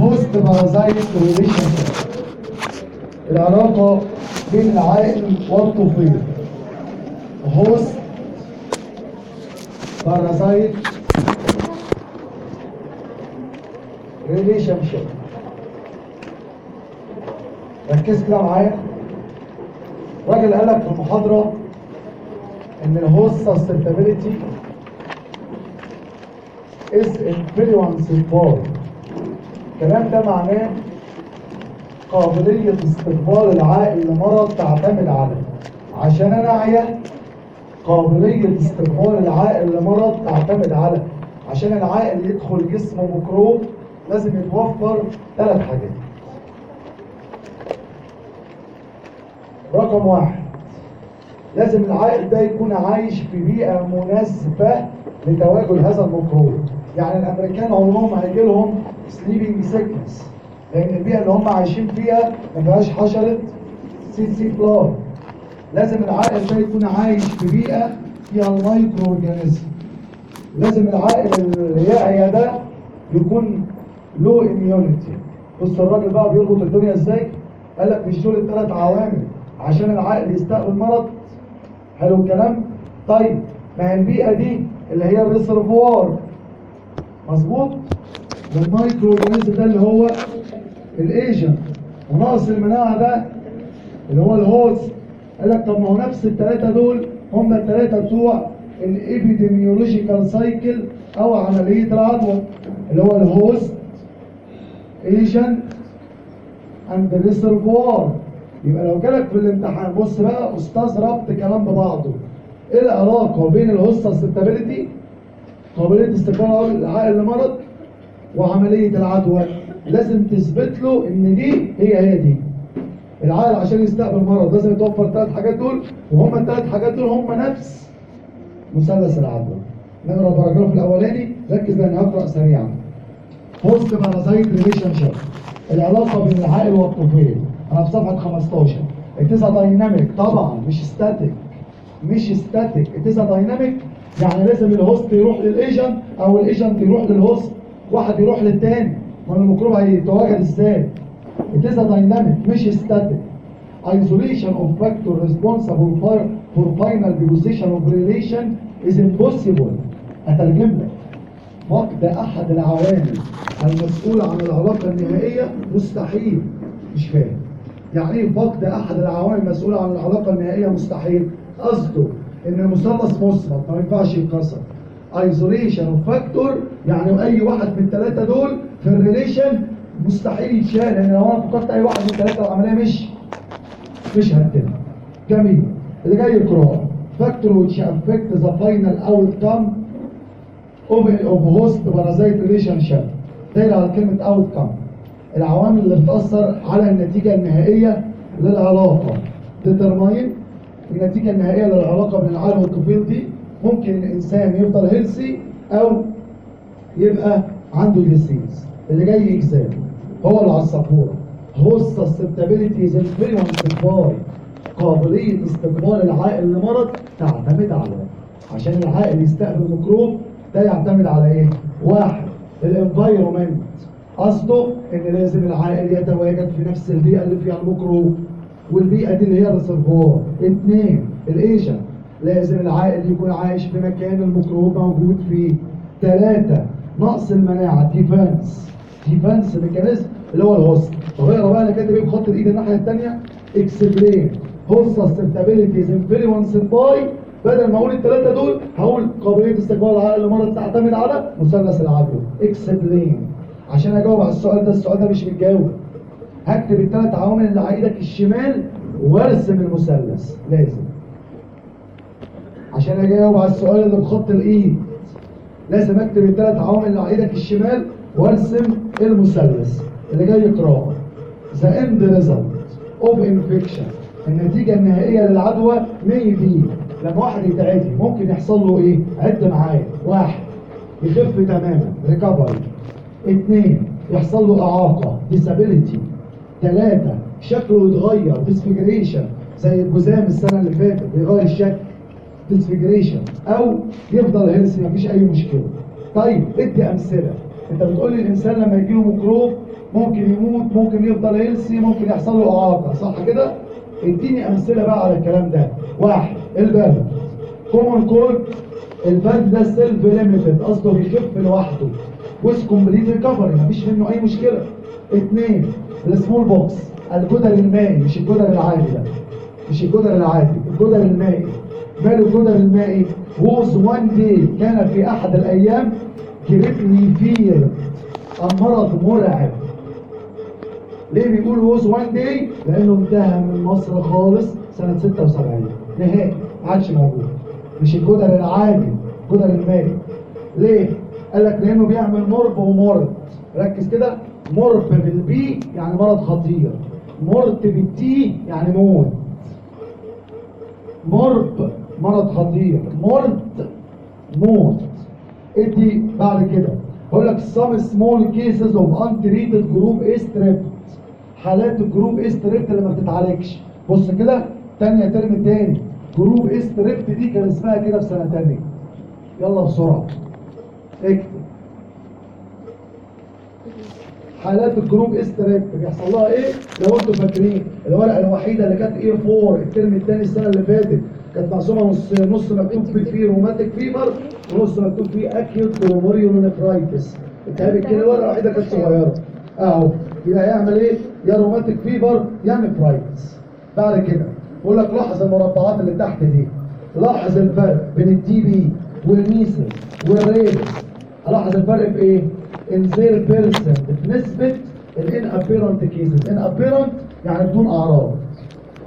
host parasite relation العلاقة بين العائل والطفيل. host parasite relationship ركز كده معايا. راجل قال لك في المحاضرة إن ال host susceptibility is influence involved الكلام ده معناه قابلية استقبال العائل لمرض تعتمد على عشان أنا أعيا قابلية استقبال العائل لمرض تعتمد على عشان العائل يدخل جسمه ميكروب لازم يتوفر ثلاث حاجات. رقم واحد لازم العائل ده يكون عايش في بيئة مناسبة لتواجد هذا الميكروب. يعني الأمريكان عمرهم هيجي لهم sleeping sickness لأن البيئة اللي هم عايشين فيها ما فيهاش حشرة tsetse fly لازم العائل ده يكون عايش في بيئة فيها ال microorganism لازم العائل اللي يعيا ده يكون له immunity بص الراجل بقى بيربط الدنيا إزاي؟ قال لك مش دول الثلاث عوامل عشان العائل يستقبل مرض حلو الكلام؟ طيب ما هي البيئة دي اللي هي ال reservoir. مظبوط؟ وال microorganism ده اللي هو ال agent وناقص المناعة ده اللي هو ال host قال لك طب ما هو نفس الثلاثه دول هم الثلاثه بتوع ال epidemiological cycle أو عملية العدوى اللي هو ال host agent and reservoir يبقى لو جالك في الامتحان بص بقى أستاذ ربط كلام ببعضه. إيه العلاقة بين ال host susceptibility قابلية استقبال العائل لمرض وعملية العدوى. لازم تثبت له إن دي هي هي دي. العائل عشان يستقبل مرض لازم يتوفر الثلاث حاجات دول وهم الثلاث حاجات دول هم نفس مثلث العدوى. نقرأ ال paragraph الأولاني ركز لأن هقرأ سريعا. host parasite relationship العلاقة بين العائل والطفيل أنا في صفحة 15 it's dynamic طبعا مش static مش static it's dynamic يعني لازم الهوست يروح للايجنت أو الايجنت يروح للهوست واحد يروح للتاني. ما الميكروب هيتواجد إزاي؟ it's dynamic مش static isolation of factor responsible for, for final deposition of relation is impossible. أترجم لك. فقد أحد العوامل المسؤولة عن العلاقة النهائية. مستحيل. مش فاهم. يعني إيه فقد أحد العوامل المسؤولة عن العلاقة النهائية؟ مستحيل. قصده إن المثلث مثبت ما ينفعش يتكسر. isolation of factor يعني أي واحد من الثلاثة دول في ال relation مستحيل يتشال لأن لو أنا فقدت أي واحد من الثلاثة العملية مش مش هتتم جميل. اللي جاي القراءة factor which affect the final outcome of, of host parasite relationship. داير على كلمة outcome. العوامل اللي بتأثر على النتيجة النهائية للعلاقة. Determine النتيجة النهائية للعلاقة بين العائل والطفيل دي ممكن الإنسان يفضل healthy أو يبقى عنده disease اللي جاي exam هو اللي على السبورة host susceptibility is influenced by قابلية استقبال العائل لمرض تعتمد على عشان العائل يستقبل ميكروب ده يعتمد على إيه؟ واحد ال environment قصده إن لازم العائل يتواجد في نفس البيئة اللي فيها الميكروب والبيئة دي اللي هي ال reservoir. اثنين ال agent لازم العائل يكون عايش في مكان الميكروب موجود فيه. ثلاثة نقص المناعة. defense defense mechanism اللي هو ال host. طب اقرأ بقى أنا كاتب إيه بخط الإيد الناحية الثانية explain host is influenced by بدل ما أقول الثلاثة دول هقول قابلية استقبال العقل لمرض تعتمد على مثلث العدوى explain عشان أجاوب على السؤال ده السؤال ده مش متجاوب. هكتب الثلاث عوامل اللي على إيدك الشمال وارسم المثلث. لازم. عشان اجاوب على السؤال اللي بخط الايد. لازم اكتب الثلاث عوامل اللي على إيدك الشمال وارسم المثلث اللي جاي يقراه. The end result of infection. النتيجة النهائية للعدوى may be لما واحد يتعدي ممكن يحصل له إيه؟ عد معايا. واحد يخف تماما. ريكفري اثنين يحصل له إعاقة. Disability. ثلاثة شكله يتغير. Disfiguration. زي الجزام السنة اللي فاتت. بيغير الشكل. Disfiguration أو يفضل healthy مفيش أي مشكلة. طيب ادي أمثلة. أنت بتقول لي الإنسان لما يجي له ميكروب ممكن يموت ممكن يفضل healthy ممكن يحصل له إعاقة صح كده؟ اديني أمثلة بقى على الكلام ده. واحد البرد. common cold البرد ده self limited قصده بيخف لوحده. with complete recovery مفيش منه أي مشكلة. اثنين ال smallpox الجدر المائي مش الجدر العادي ده. مش الجدر العادي الجدر المائي. ماله الجدر المائي was one day كان في أحد الأيام greatly feared المرض مرعب. ليه بيقول was one day لأنه انتهى من مصر خالص سنة 76 نهائي. ما عادش موجود. مش الجدر العادي الجدر المائي ليه؟ قال لك لأنه بيعمل morb و mort. ركز كده. morb بال B يعني مرض خطير. mort بال T يعني موت. morb مرض خطير mort موت. ادي بعد كده؟ بقول لك some small cases of untreated group A حالات ال group A اللي ما بتتعالجش. بص كده تانية ترم تاني. group A دي كان اسمها كده في سنة تانية. يلا بسرعة. اكتب. حالات ال group strep بيحصل لها إيه؟ لو أنتم فاكرين الورقة الوحيدة اللي كانت A4 الترم الثاني السنة اللي فاتت. كانت مقسومه نص نص مكتوب فيه rheumatic fever ونص مكتوب فيه acute glomerulonephritis التهاب الكلى الورقه الوحيده كانت صغيره اهو يبقى يعمل إيه يا rheumatic fever يا nephritis بعد كده بقول لك لاحظ المربعات اللي تحت دي لاحظ الفرق بين ال TB وال measles وال rabies الاحظ الفرق في إيه in their percent بنسبة ال inapparent cases inapparent يعني بدون اعراض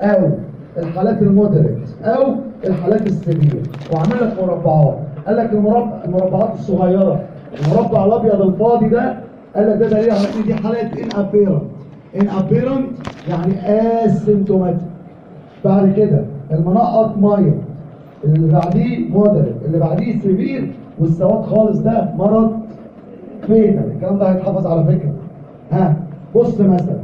أو الحالات ال moderate أو الحالات ال severe وعامل لك مربعات. قال لك المربع المربعات الصغيرة. المربع الأبيض الفاضي ده قال لك ده دليل على ان دي حالات inapparent inapparent يعني asymptomatic بعد كده المنقط ميه اللي بعديه moderate اللي بعديه severe والسواد خالص ده مرض fatal الكلام ده هيتحفظ على فكرة. ها بص مثلا.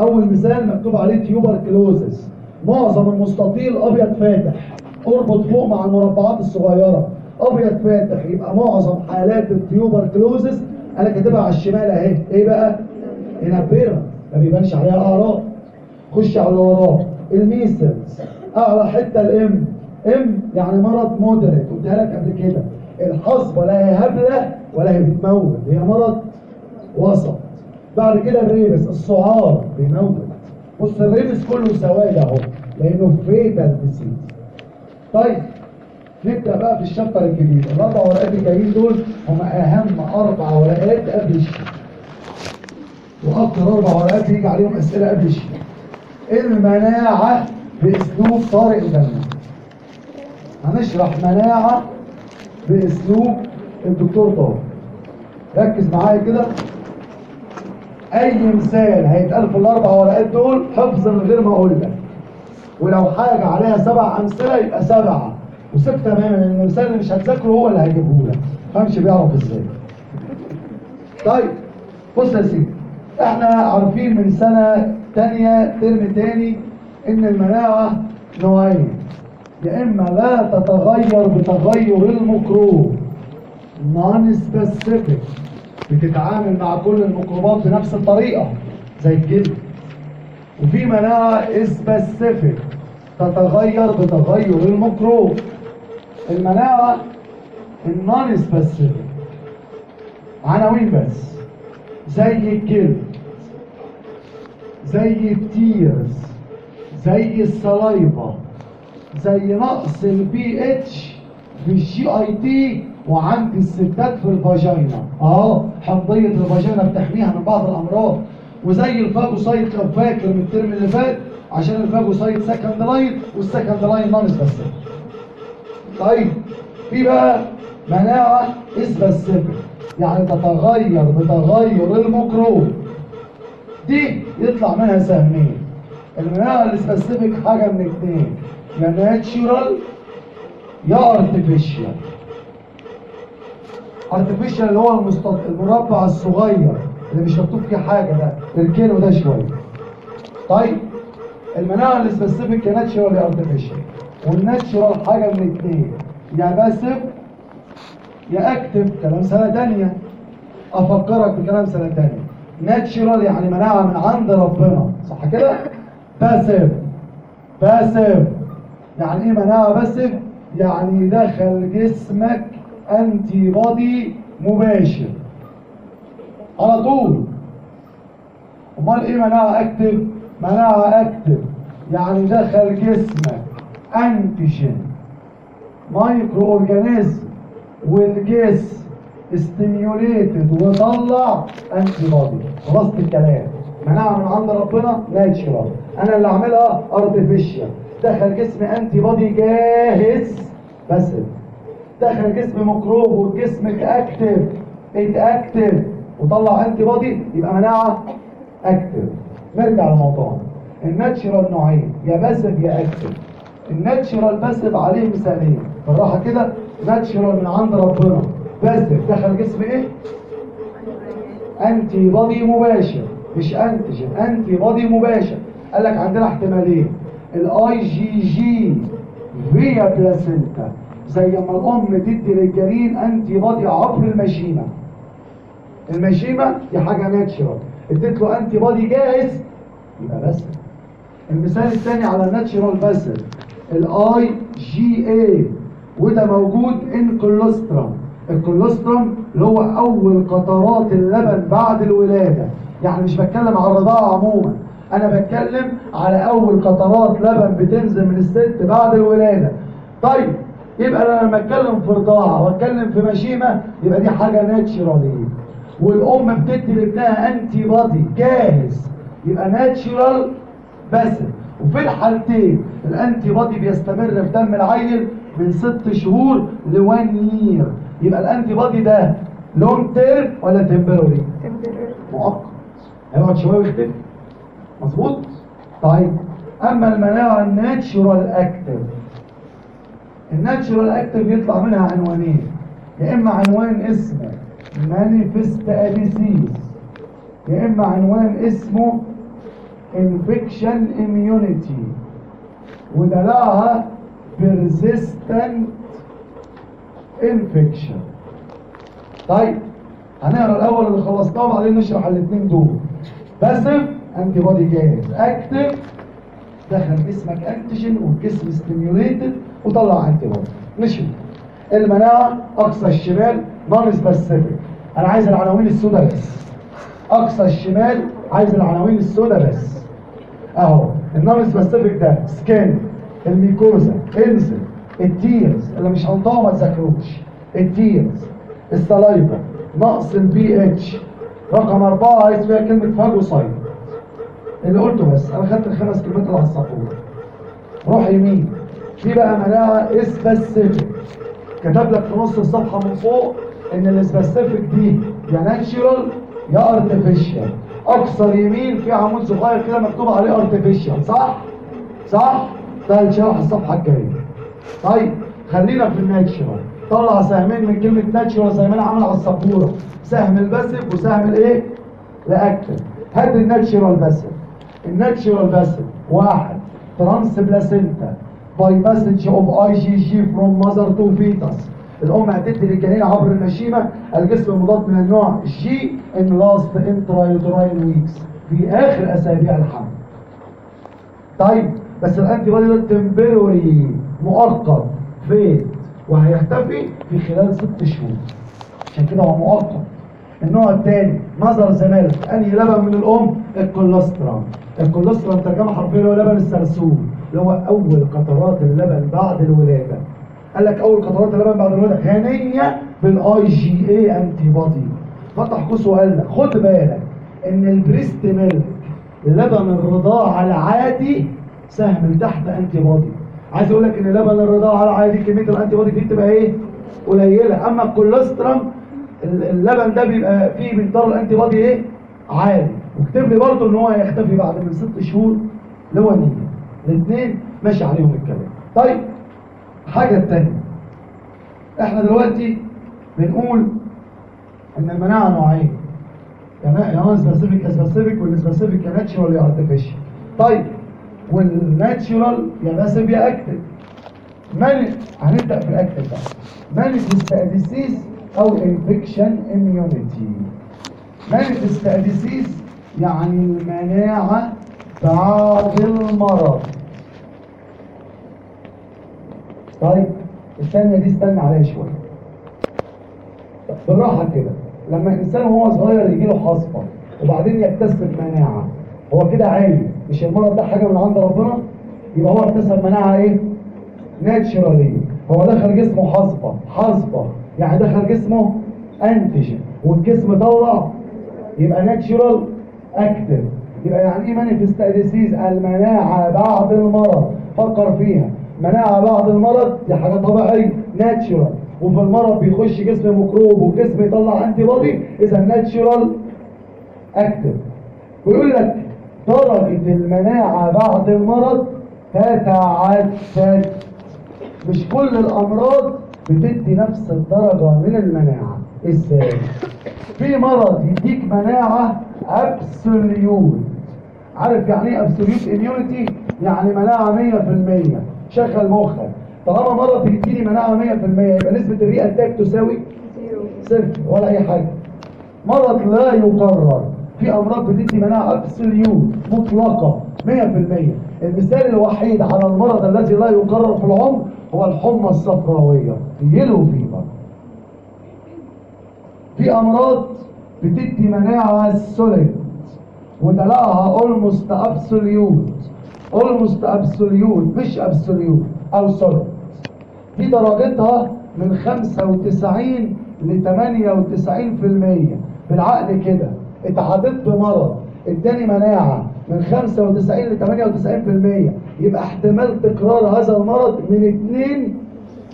أول مثال مكتوب عليه tuberculosis معظم المستطيل أبيض فاتح. اربط فوق مع المربعات الصغيرة. أبيض فاتح. يبقى معظم حالات ال tuberculosis أنا كاتبها على الشمال أهي. إيه بقى؟ inapparent ما بيبانش عليها أعراض. خش على اللي وراه ال measles. أعلى حتة ال M M يعني مرض مودريت قلتها لك قبل كده. الحصبة لا هي هبلة ولا هي بتموت. هي مرض وسط. بعد كده ال rabies. السعار بيموت. بص ال rabies كله سواد اهو لأنه fatal disease طيب نبدأ بقى في ال chapter الجديد. الأربع ورقات الجايين دول هم أهم أربع ورقات قبل الشيء. وأكتر أربع ورقات يجي عليهم أسئلة قبل الشيء. المناعة بأسلوب طارق البنا هنشرح مناعة بأسلوب الدكتور طارق ركز معايا كده. أي مثال هيتقال في الأربع ورقات دول حفظ من غير ما أقول لك. ولو حاجة عليها سبع أمثلة يبقى سبعة. وثق تماما إن المثال اللي مش هتذاكره هو اللي هيجيبه لك. فهمش بيعرف إزاي. طيب بص يا سيدي. إحنا عارفين من سنة تانية ترم تاني إن المناعة نوعين. يا إما لا تتغير بتغير الميكروب. non specific بتتعامل مع كل الميكروبات بنفس الطريقة زي الجلد. وفي مناعة specific تتغير بتغير الميكروب. المناعة ال non specific عناوين بس زي الجلد زي ال tears زي ال saliva زي نقص البي اتش في ال GIT وعند الستات في ال vagina آه حمضية ال vagina بتحميها من بعض الأمراض. وزي ال phagocyte لو فاكر من الترم اللي فات عشان ال phagocyte second line وال second line non specific طيب في بقى مناعة specific يعني تتغير بتغير الميكروب. دي يطلع منها سهمين. المناعة ال specific حاجة من اتنين. يا natural يا artificial artificial اللي هو المستط... المربع الصغير اللي مش مكتوب فيه حاجة ده الكيلو ده شوية. طيب المناعة ال specific يا natural يا artificial وال natural حاجة من اتنين يا passive يا active كلام سنة تانية. أفكرك بكلام سنة تانية. natural يعني مناعة من عند ربنا. صح كده؟ passive passive يعني إيه مناعة passive يعني دخل جسمك antibody مباشر على طول. أمال إيه مناعة active مناعة active يعني دخل جسمك. antigen microorganism والجسم stimulated وطلع antibody خلاص الكلام. مناعة من عند ربنا natural أنا اللي أعملها artificial دخل جسم antibody جاهز. passive. دخل جسم ميكروب والجسم active اتـ activate وطلع antibody يبقى مناعة active نرجع لموضوعنا. ال natural نوعين يا passive يا active ال natural passive عليه مثالين. بالراحة كده natural من عند ربنا. passive دخل جسم إيه؟ antibody مباشر. مش antigen antibody مباشر. قال لك عندنا احتمالين. ال IgG via placenta زي ما الأم تدي للجنين antibody عبر المشيمة. المشيمة دي حاجة natural اديت له antibody جاهز يبقى passive. المثال الثاني على ال natural passive ال IgA وده موجود in colostrum ال colostrum اللي هو أول قطرات اللبن بعد الولادة. يعني مش بتكلم على الرضاعة عموما. أنا بتكلم على أول قطرات لبن بتنزل من الست بعد الولادة. طيب يبقى أنا لما اتكلم في رضاعة واتكلم في مشيمة يبقى دي حاجة natural والأم بتدي لابنها antibody جاهز. يبقى natural passive. وفي الحالتين ال antibody بيستمر في دم العيل من ست شهور ل one year يبقى ال antibody ده long term ولا temporary مؤقت. هيقعد شوية ويختفي. مظبوط؟ طيب. أما المناعة ال natural active ال natural active يطلع منها عنوانين يا إما عنوان اسمه manifest disease يا إما عنوان اسمه infection immunity ودلعها persistent infection. طيب هنقرأ الأول اللي خلصناه وبعدين نشرح الاثنين دول. passive antibody جاهز active دخل جسمك antigen والجسم stimulated وطلع antibody نشوف المناعه أقصى الشمال non specific أنا عايز العناوين السوداء بس. أقصى الشمال عايز العناوين السوداء بس. أهو ال non specific ده skin ال mucosa إنزل. ال tears اللي مش هنطقه ما تذاكروش. ال tears. ال saliva نقص البي اتش رقم أربعة عايز فيها كلمة phagocyte اللي قلته بس أنا خدت الخمس كلمات اللي على السبورة روح يمين. في بقى مناعة specific كتب لك في نص الصفحة من فوق إن ال specific دي يا natural يا artificial أكثر يمين في عمود صغير كده مكتوب عليه artificial صح؟ صح؟ ده هيتشرح الصفحة الجاية. طيب خلينا في ال natural. طلع سهمين من كلمة natural زي ما أنا عامل على السبورة. سهم ال passive وسهم الإيه؟ ال active. هات ال natural passive ال natural passive واحد. trans placenta. of IgG from mother to fetus الأم هتدي للجنين عبر المشيمه الجسم المضاد من النوع in last intrauterine weeks في آخر أسابيع الحمل. طيب بس ال antibody ده temporary مؤقت فين وهيختفي في خلال ست شهور. عشان كده هو مؤقت. النوع الثاني mother's milk أنهي لبن من الأم؟ ال colostrum ال colostrum ترجمة حرفيا هو لبن السرسوم اللي هو أول قطرات اللبن بعد الولادة. قال لك أول قطرات اللبن بعد الولادة غنيه بال IgA antibody فتح قوس وقال لك خد بالك إن ال breast milk لبن الرضاعه العادي سهم تحت antibody عايز أقول لك إن لبن الرضاعه العادي كمية ال antibody فيه بتبقى إيه؟ قليلة. أما ال colostrum اللبن ده بيبقى فيه مقدار ال antibody إيه؟ عالي. واكتب لي برضه إن هو هيختفي بعد من ست شهور. ل one year الاثنين ماشي عليهم الكلام. طيب حاجة الثانية إحنا دلوقتي بنقول إن المناعة نوعين يا non specific specific وال specific يا natural يا artificial طيب وال natural يا passive يا active من هنبدأ في ال active بقى؟ manifest disease أو infection immunity manifest disease يعني المناعة بعد المرض. طيب الثانية دي استنى عليها شوية. بالراحة كده. لما الإنسان وهو صغير يجي له حصبه وبعدين يكتسب مناعة. هو كده عالي مش المرض ده حاجة من عند ربنا؟ يبقى هو اكتسب مناعة إيه؟ naturally. هو دخل جسمه حصبه حصبة. يعني دخل جسمه antigen. والجسم طلع يبقى natural active يبقى يعني إيه manifest disease المناعة بعد المرض فكر فيها. مناعة بعد المرض دي حاجة طبيعية natural وفي المرض بيخش جسم ميكروب والجسم يطلع antibody إذا natural active ويقول لك درجة المناعة بعد المرض تتعدد. مش كل الأمراض بتدي نفس الدرجة من المناعة. إزاي؟ في مرض يديك مناعة absolute عارف يعني إيه absolute immunity يعني مناعة 100% شغل مخك طالما مرض بيديني مناعة 100% يبقى نسبة ال re-attack تساوي؟ صفر ولا أي حاجة. مرض لا يكرر في أمراض بتدي مناعة absolute مطلقة 100% المثال الوحيد على المرض الذي لا يكرر في العمر هو الحمى الصفراوية. yellow fever في أمراض بتدي مناعة solid ودلعها almost absolute almost absolute مش absolute أو سوليد دي درجتها من 95 ل 98% بالعقل كده. اتعددت بمرض اداني مناعة من 95 ل 98% يبقى احتمال تكرار هذا المرض من 2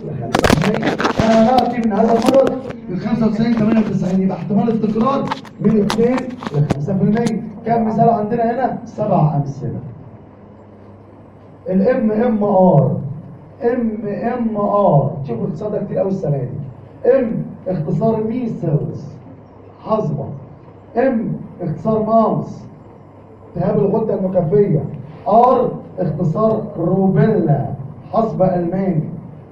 ل 5% أنا مناعتي من هذا المرض من 95 98 يبقى احتمال التكرار من 2 ل 5% كم مثال عندنا هنا؟ سبع أمثلة. الام ام ار ام ام ار شوفوا الاقتصاد ده كتير قوي السنة دي. M اختصار measles حصبه M اختصار mumps التهاب الغدة النكفيه R اختصار rubella حصبه ألماني.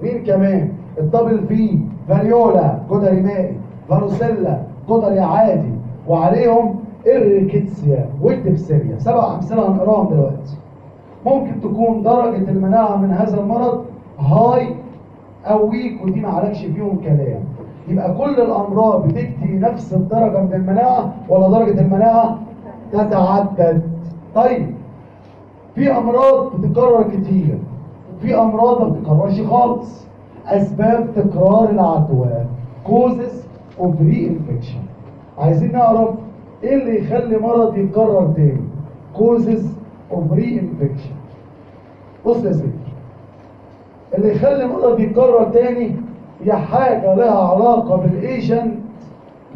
مين كمان؟ ال double V variola جدري مائي varicella جدري عادي وعليهم ال rickettsia وال diphtheria سبع أمثلة هنقراهم دلوقتي. ممكن تكون درجة المناعة من هذا المرض هاي أو ويك ودي ما عليكش فيهم كلام. يبقى كل الأمراض بتدي نفس الدرجة من المناعة ولا درجة المناعة تتعدد؟ طيب في أمراض بتتكرر كتير. في أمراض ما بتتكررش خالص. أسباب تكرار العدوى causes of reinfection. عايزين نعرف إيه اللي يخلي مرض يتكرر تاني؟ causes of reinfection. بص يا سيدي اللي يخلي مرض يتكرر تاني هي حاجة لها علاقة بال agent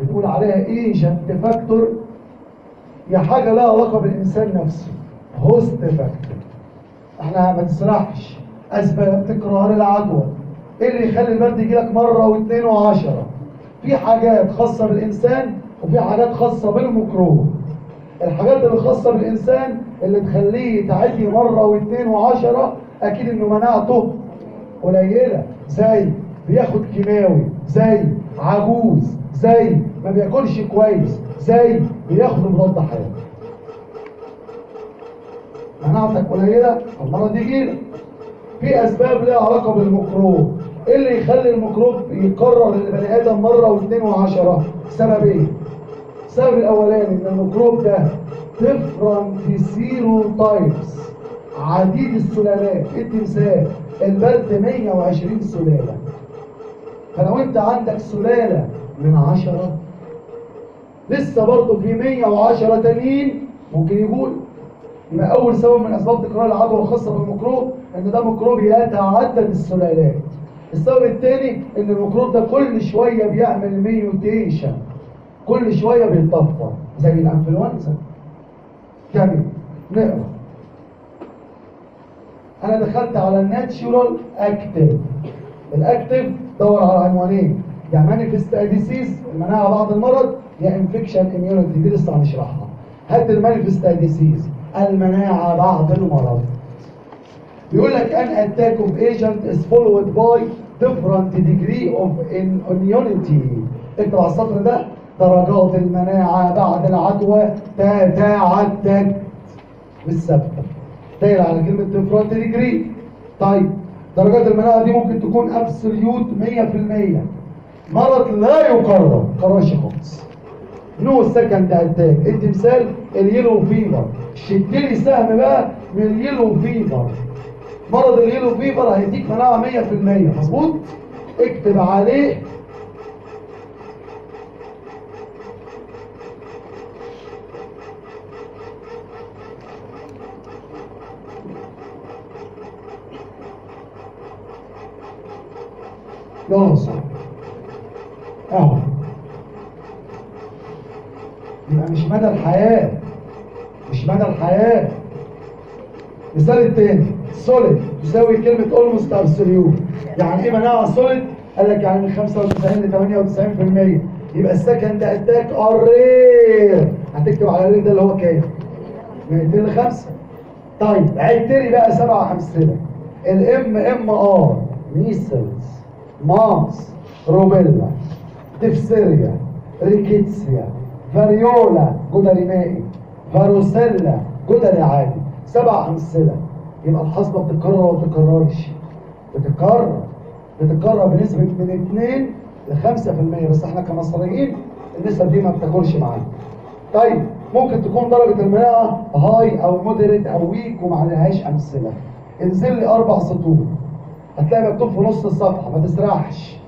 بنقول عليها agent factor هي حاجة لها علاقة بالإنسان نفسه host factor إحنا ما تسرحش أسباب تكرار العدوى. إيه اللي يخلي البرد يجيلك مرة واثنين وعشرة؟ في حاجات خاصة بالإنسان وفي حاجات خاصة بالميكروب. الحاجات اللي خاصة بالإنسان اللي تخليه تعدي مرة واثنين وعشرة أكيد إنه مناعته قليلة. زي بياخد كيماوي زي عجوز زي ما بياكلش كويس زي بياخد مضاد حيوي. مناعتك قليلة المرض يجيلك. في أسباب لها علاقة بالميكروب. إيه اللي يخلي الميكروب يكرر للبني آدم مرة واثنين وعشرة؟ سبب إيه؟ السبب الأولاني إن الميكروب ده different serotypes عديد السلالات ادي مثال البرد 120 سلالة. فلو أنت عندك سلالة من 10 لسه برضه في 110 تانيين ممكن يقول. يبقى أول سبب من أسباب تكرار العدوى الخاصة بالميكروب إن ده ميكروب يتعدد السلالات السبب الثاني إن الميكروب ده كل شوية بيعمل mutation كل شوية بيتطفر زي الإنفلونزا. كمل نقرأ. أنا دخلت على ال natural active ال active دور على عنوانين. يا manifest disease المناعه بعد المرض يا infection immunity دي لسه هنشرحها. هات ال manifest disease المناعة بعد المرض. بيقول لك an attack of agent is followed by different degree of immunity. على السطر ده درجات المناعة بعد العدوى تتعدد مش ثابتة دايرة على كلمة different degree طيب درجات المناعة دي ممكن تكون absolute 100% مرض لا يكرر. كررش خالص no second attack ادي مثال ال yellow fever شد لي سهم بقى من ال yellow fever مرض ال yellow fever هيديك مناعة 100% مظبوط؟ اكتب عليه. يلا صح اهو. يبقى مش مدى الحياة. مش مدى الحياة. المثال التاني solid تساوي كلمة almost absolute يعني إيه مناعة solid؟ قال لك يعني من 95 ل 98% يبقى ال second attack rare هتكتب على ال rare ده اللي هو كام؟ من 2 ل 5 طيب عد لي بقى سبع امثله ال MMR measles mumps rubella diphtheria rickettsia variola جدري مائي varicella جدري عادي. سبع أمثلة. يبقى الحصبة بتتكرر ولا ما بتتكررش بتتكرر. بتتكرر بنسبة من 2 ل 5% بس إحنا كمصريين النسب دي ما بتاكلش معانا. طيب ممكن تكون درجة المناعه high أو moderate أو weak وما عليهاش أمثلة. انزل لي أربع سطور. هتلاقي مكتوب في نص الصفحة ما تسرحش.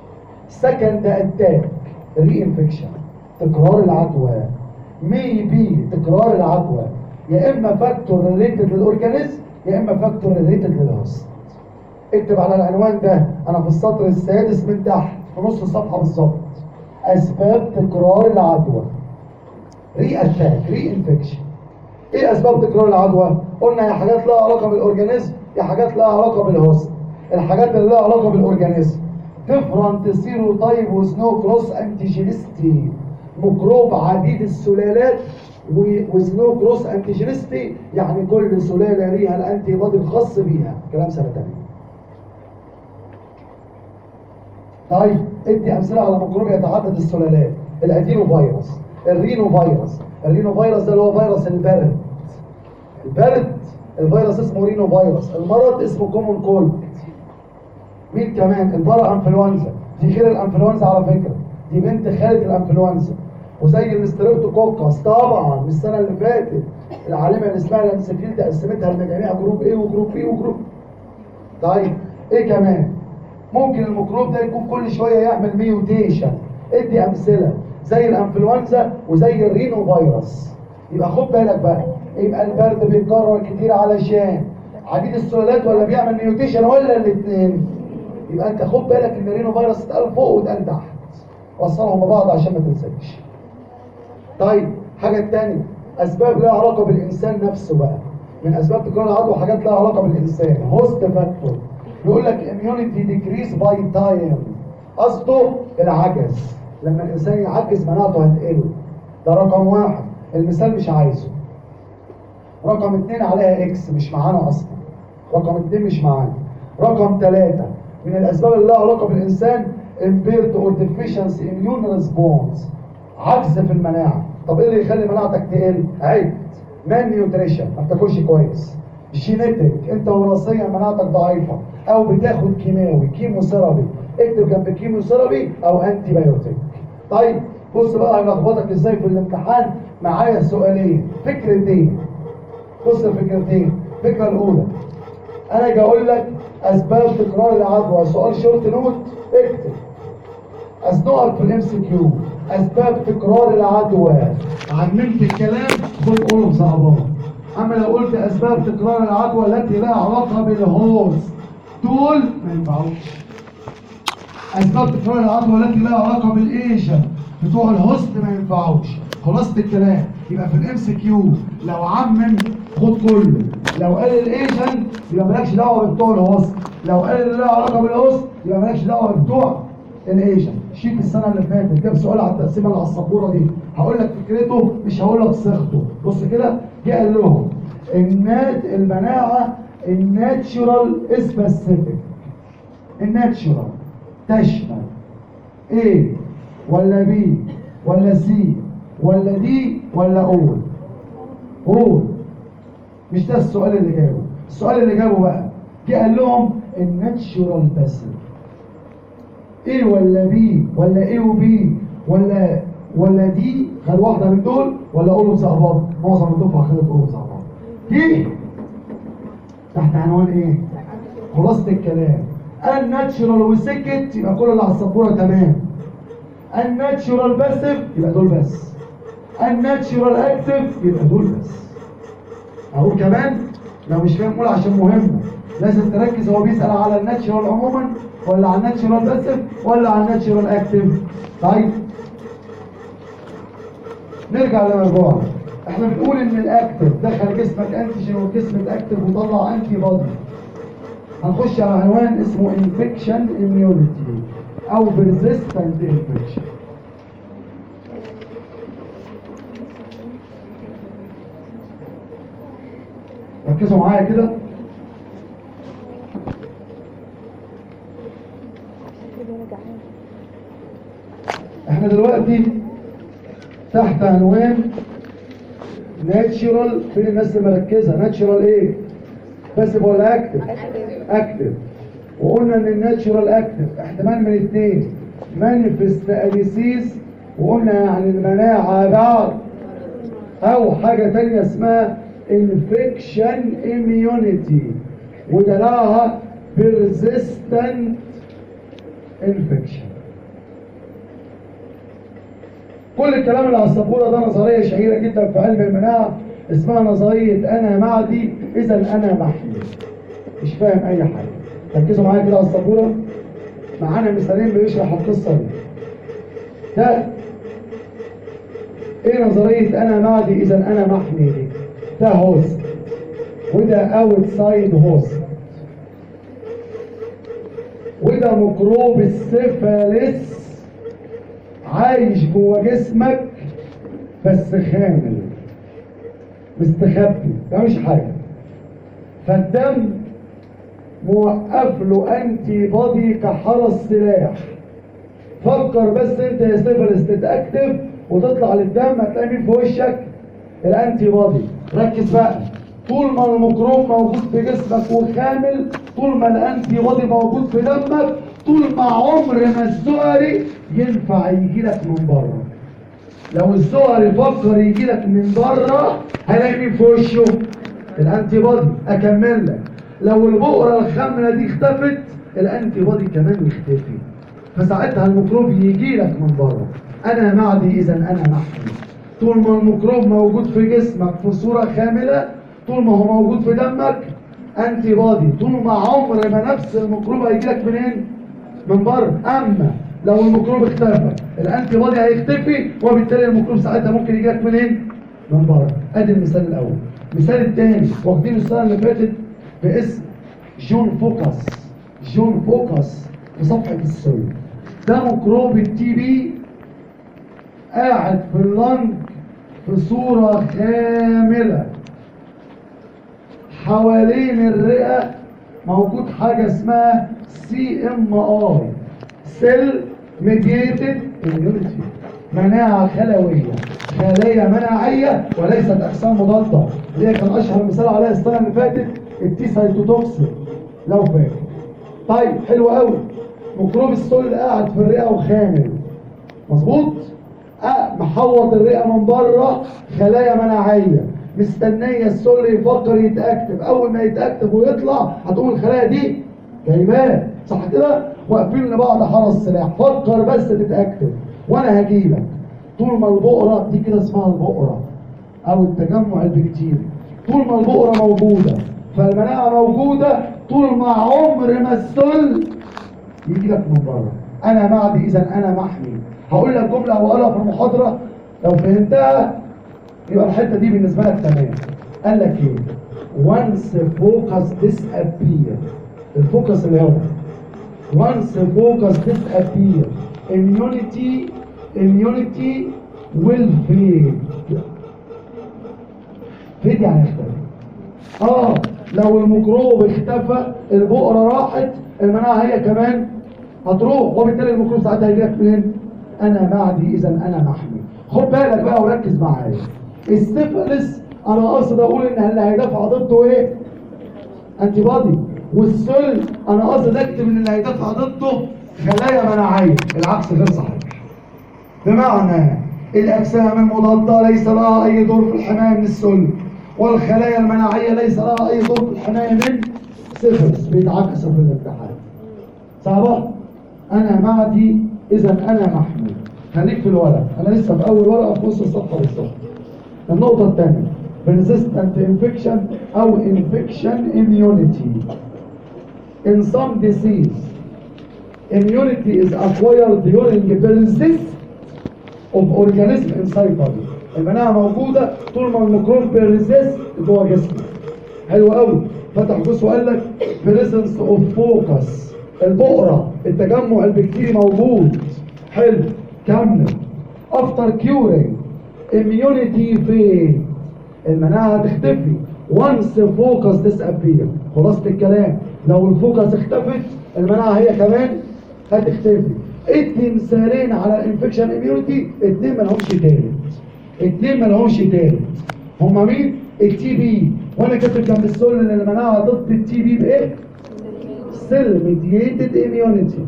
second attack reinfection تكرار العدوى. may be. تكرار العدوى. يا إما factor related لل organism يا إما factor related لل host اكتب على العنوان ده أنا في السطر السادس من تحت في نص الصفحة بالظبط. أسباب تكرار العدوى. re-attack reinfection إيه أسباب تكرار العدوى؟ قلنا يا حاجات لها علاقة بال organism يا حاجات لها علاقة بال host الحاجات اللي لها علاقة بال organism different serotype with no cross antigenicity ميكروب عديد السلالات. with no cross antigenicity يعني كل سلالة ليها ال antibody الخاص بيها. كلام سنة تانية. طيب ادي أمثلة على ميكروب يتعدد السلالات. ال adenovirus ال rhinovirus ال rhinovirus ده اللي هو فيروس البرد. البرد الفيروس اسمه rhinovirus المرض اسمه common cold مين كمان؟ ال parainfluenza دي غير الإنفلونزا على فكرة. دي بنت خالة الإنفلونزا. وزي ال streptococcus طبعا من السنة اللي فاتت. العالمة اللي اسمها لانسفيلد قسمتها لمجاميع group A و group A و group طيب إيه كمان؟ ممكن الميكروب ده يكون كل شوية يعمل mutation ادي أمثلة زي الإنفلونزا وزي ال rhinovirus. يبقى خد بالك بقى يبقى البرد بيتكرر كتير علشان عديد السلالات ولا بيعمل mutation ولا الاثنين يبقى أنت خد بالك إن ال rhinovirus اتقال فوق واتقال تحت. وصلهم ببعض عشان ما تنساش. طيب حاجة تانية أسباب لها علاقة بالإنسان نفسه بقى. من أسباب تكرار العدوى حاجات لها علاقة بالإنسان. host factor يقول لك immunity decrease by time. قصده العجز. لما الإنسان يعجز مناعته هتقل. ده رقم واحد. المثال مش عايزه. رقم اتنين عليها إكس مش معانا أصلا. رقم اتنين مش معانا. رقم ثلاثة من الأسباب اللي لها علاقة بالإنسان impaired or deficiency immune response. عجز في المناعة. طب إيه اللي يخلي مناعتك تقل؟ عيب. malnutrition ما بتاكلش كويس. genetic انت وراثيا مناعتك ضعيفة. أو بتاخد كيماوي chemotherapy اكتب جنب chemotherapy أو antibiotic طيب بص بقى هيلخبطك إزاي في الامتحان. معايا سؤالين. فكرتين. بص الفكرتين الفكرة الأولى. أنا أجي أقول لك أسباب تكرار العدوى سؤال short note. اكتب. ازنقك في ال MCQ. أسباب تكرار العدوى. عممت الكلام خد كله بصعبان أما لو قلت أسباب تكرار العدوى التي لها علاقة بال host دول ما ينفعوش. أسباب تكرار العدوى التي لها علاقة بال agent بتوع ال host ما ينفعوش. خلاصه الكلام. يبقى في ال MCQ. لو عمم خد كله. لو قال الايجن يبقى مالكش دعوة بتوع ال host. لو قال اللي لها علاقة بال host يبقى مالكش دعوة بتوع الايجن شيك السنة اللي فاتت. جاب سؤال على التقسيمة اللي على السبورة دي. هقول لك فكرته مش هقول لك صيغته. بص كده جه قال لهم ال nat المناعه ال natural specific ال natural تشمل. A ولا B ولا C ولا D ولا all قول. مش ده السؤال اللي جابه. السؤال اللي جابه بقى جه قال لهم ال natural passive A ولا B ولا A و B ولا ولا D خد واحدة من دول ولا أقول زي معظم الدفعه خدت أقول زي بعض دي تحت عنوان إيه؟ خلاصة الكلام. ال natural وسكت يبقى كل اللي على السبورة تمام. ال natural passive يبقى دول بس. ال natural active يبقى دول بس. أقول كمان لو مش فاهم قول عشان مهم. لازم تركز هو بيسأل على ال natural عموما ولا على ال natural passive ولا على ال natural active طيب. نرجع لمرجوعنا إحنا بنقول إن ال active دخل جسمك antigen والجسم ال active وطلع antibody هنخش على عنوان اسمه infection immunity أو persistent infection ركزوا معايا كده. إحنا دلوقتي تحت عنوان natural فين الناس اللي مركزة؟ natural إيه؟ بس ولا active active وقلنا إن ال natural active احتمال من اثنين manifest disease وقلنا يعني المناعة بعد أو حاجة تانية اسمها infection immunity ودلعها persistent infection. كل الكلام اللي على ده نظرية شهيرة جدا في علم المناعة اسمها نظرية أنا معدي اذا أنا محمي. مش فاهم أي حاجة. ركزوا معايا كده على السبورة. معانا مثالين بيشرح القصة دي. ده إيه نظرية أنا معدي اذا أنا محمي دي؟ ده host وده outside host وده ميكروب السيفاليس عايش جوه جسمك بس خامل مستخبي ده مش حاجة. فالدم موقف له antibody كحرس سلاح فكر بس انت يا سيفاليس تتأكتف وتطلع للدم هتلاقي مين في وشك؟ ال antibody ركز بقى. طول ما الميكروب موجود في جسمك وخامل طول ما ال antibody موجود في دمك طول ما عمر ما الزهري ينفع يجي لك من بره لو الزهري فكر يجي لك من بره هيلاقي مين في وشه؟ ال antibody أكمل لك. لو البؤرة الخامله دي اختفت ال antibody كمان يختفي. فساعتها الميكروب يجي لك من بره أنا معدي اذا أنا محمي طول ما الميكروب موجود في جسمك في صورة خاملة طول ما هو موجود في دمك antibody طول ما عمر ما نفس الميكروب هيجي لك منين؟ من بره. أما لو الميكروب اختفى ال antibody هيختفي وبالتالي الميكروب ساعتها ممكن يجي لك منين من بره. أدي المثال الأول. المثال الثاني واخدين السنة اللي فاتت باسم Ghon focus Ghon focus في صفحة السويد ده ميكروب ال TB قاعد في ال lung في صورة كاملة. حوالين الرئة موجود حاجة اسمها CMI cell mediated immunity مناعة خلوية. خلايا مناعية وليست أجسام مضادة. اللي كان أشهر مثال عليها السنة اللي فاتت ال T cytotoxic لو فاكر. طيب حلو قوي ميكروب السل قاعد في الرئة وخامل. مظبوط؟ أه محوط الرئة من بره خلايا مناعية. مستنية السل يفكر يتأكتف. أول ما يتأكتف ويطلع هتقوم الخلايا دي جايباه. صح كده؟ واقفين لبعض حرس سلاح. فكر بس تتأكتف وأنا هجيبك. طول ما البؤرة دي كده اسمها البؤرة أو التجمع البكتيري. طول ما البؤرة موجودة. فالمناعة موجودة طول ما عمر ما السل يجي لك من بره. أنا معدي إذا أنا محمي. هقول لك جملة وأقولها في المحاضرة. لو فهمتها يبقى الحتة دي بالنسبة لك تمام. قال لك إيه؟ Once focus disappear ال focus هو once focus disappear immunity immunity will fade. Fade يعني اختفى آه لو الميكروب اختفى البؤرة راحت المناعة هي كمان هتروح وبالتالي الميكروب ساعتها هيجيلك منين؟ أنا معدي اذا أنا محمي. خد بالك بقى وركز معايا. السيفلس أنا قاصد أقول إن اللي هيدافع ضده إيه؟ antibody والسل أنا قاصد اكتب إن اللي هيدافع ضده خلايا مناعية. العكس غير صحيح. بمعنى الأجسام المضادة ليس لها أي دور في الحماية من السل والخلايا المناعية ليس لها أي دور في الحماية من سيفلس بيتعكسوا في الامتحان صعبه أنا معدي إذا أنا محمي خليك في الورق. أنا لسه في أول ورقة في نص الصفحة بالظبط النقطة الثانية. Persistent infection أو infection immunity. In some disease immunity is acquired during persist of organism inside body. المناعه موجودة طول ما الميكروب بي persist جوه جسمك حلو قوي فتح قوس وقال لك presence of focus. البؤرة التجمع البكتيري موجود. حلو. كمل. after curing immunity فين؟ المناعه هتختفي. once focus disappear. خلاصة الكلام. لو ال focus اختفت المناعة هي كمان هتختفي. المثالين على ال infection immunity اتنين مالهمش تالت اتنين مالهمش تالت هما مين؟ ال TB وأنا كاتب جنب ان المناعة ضد ال TB بإيه؟ cell mediated immunity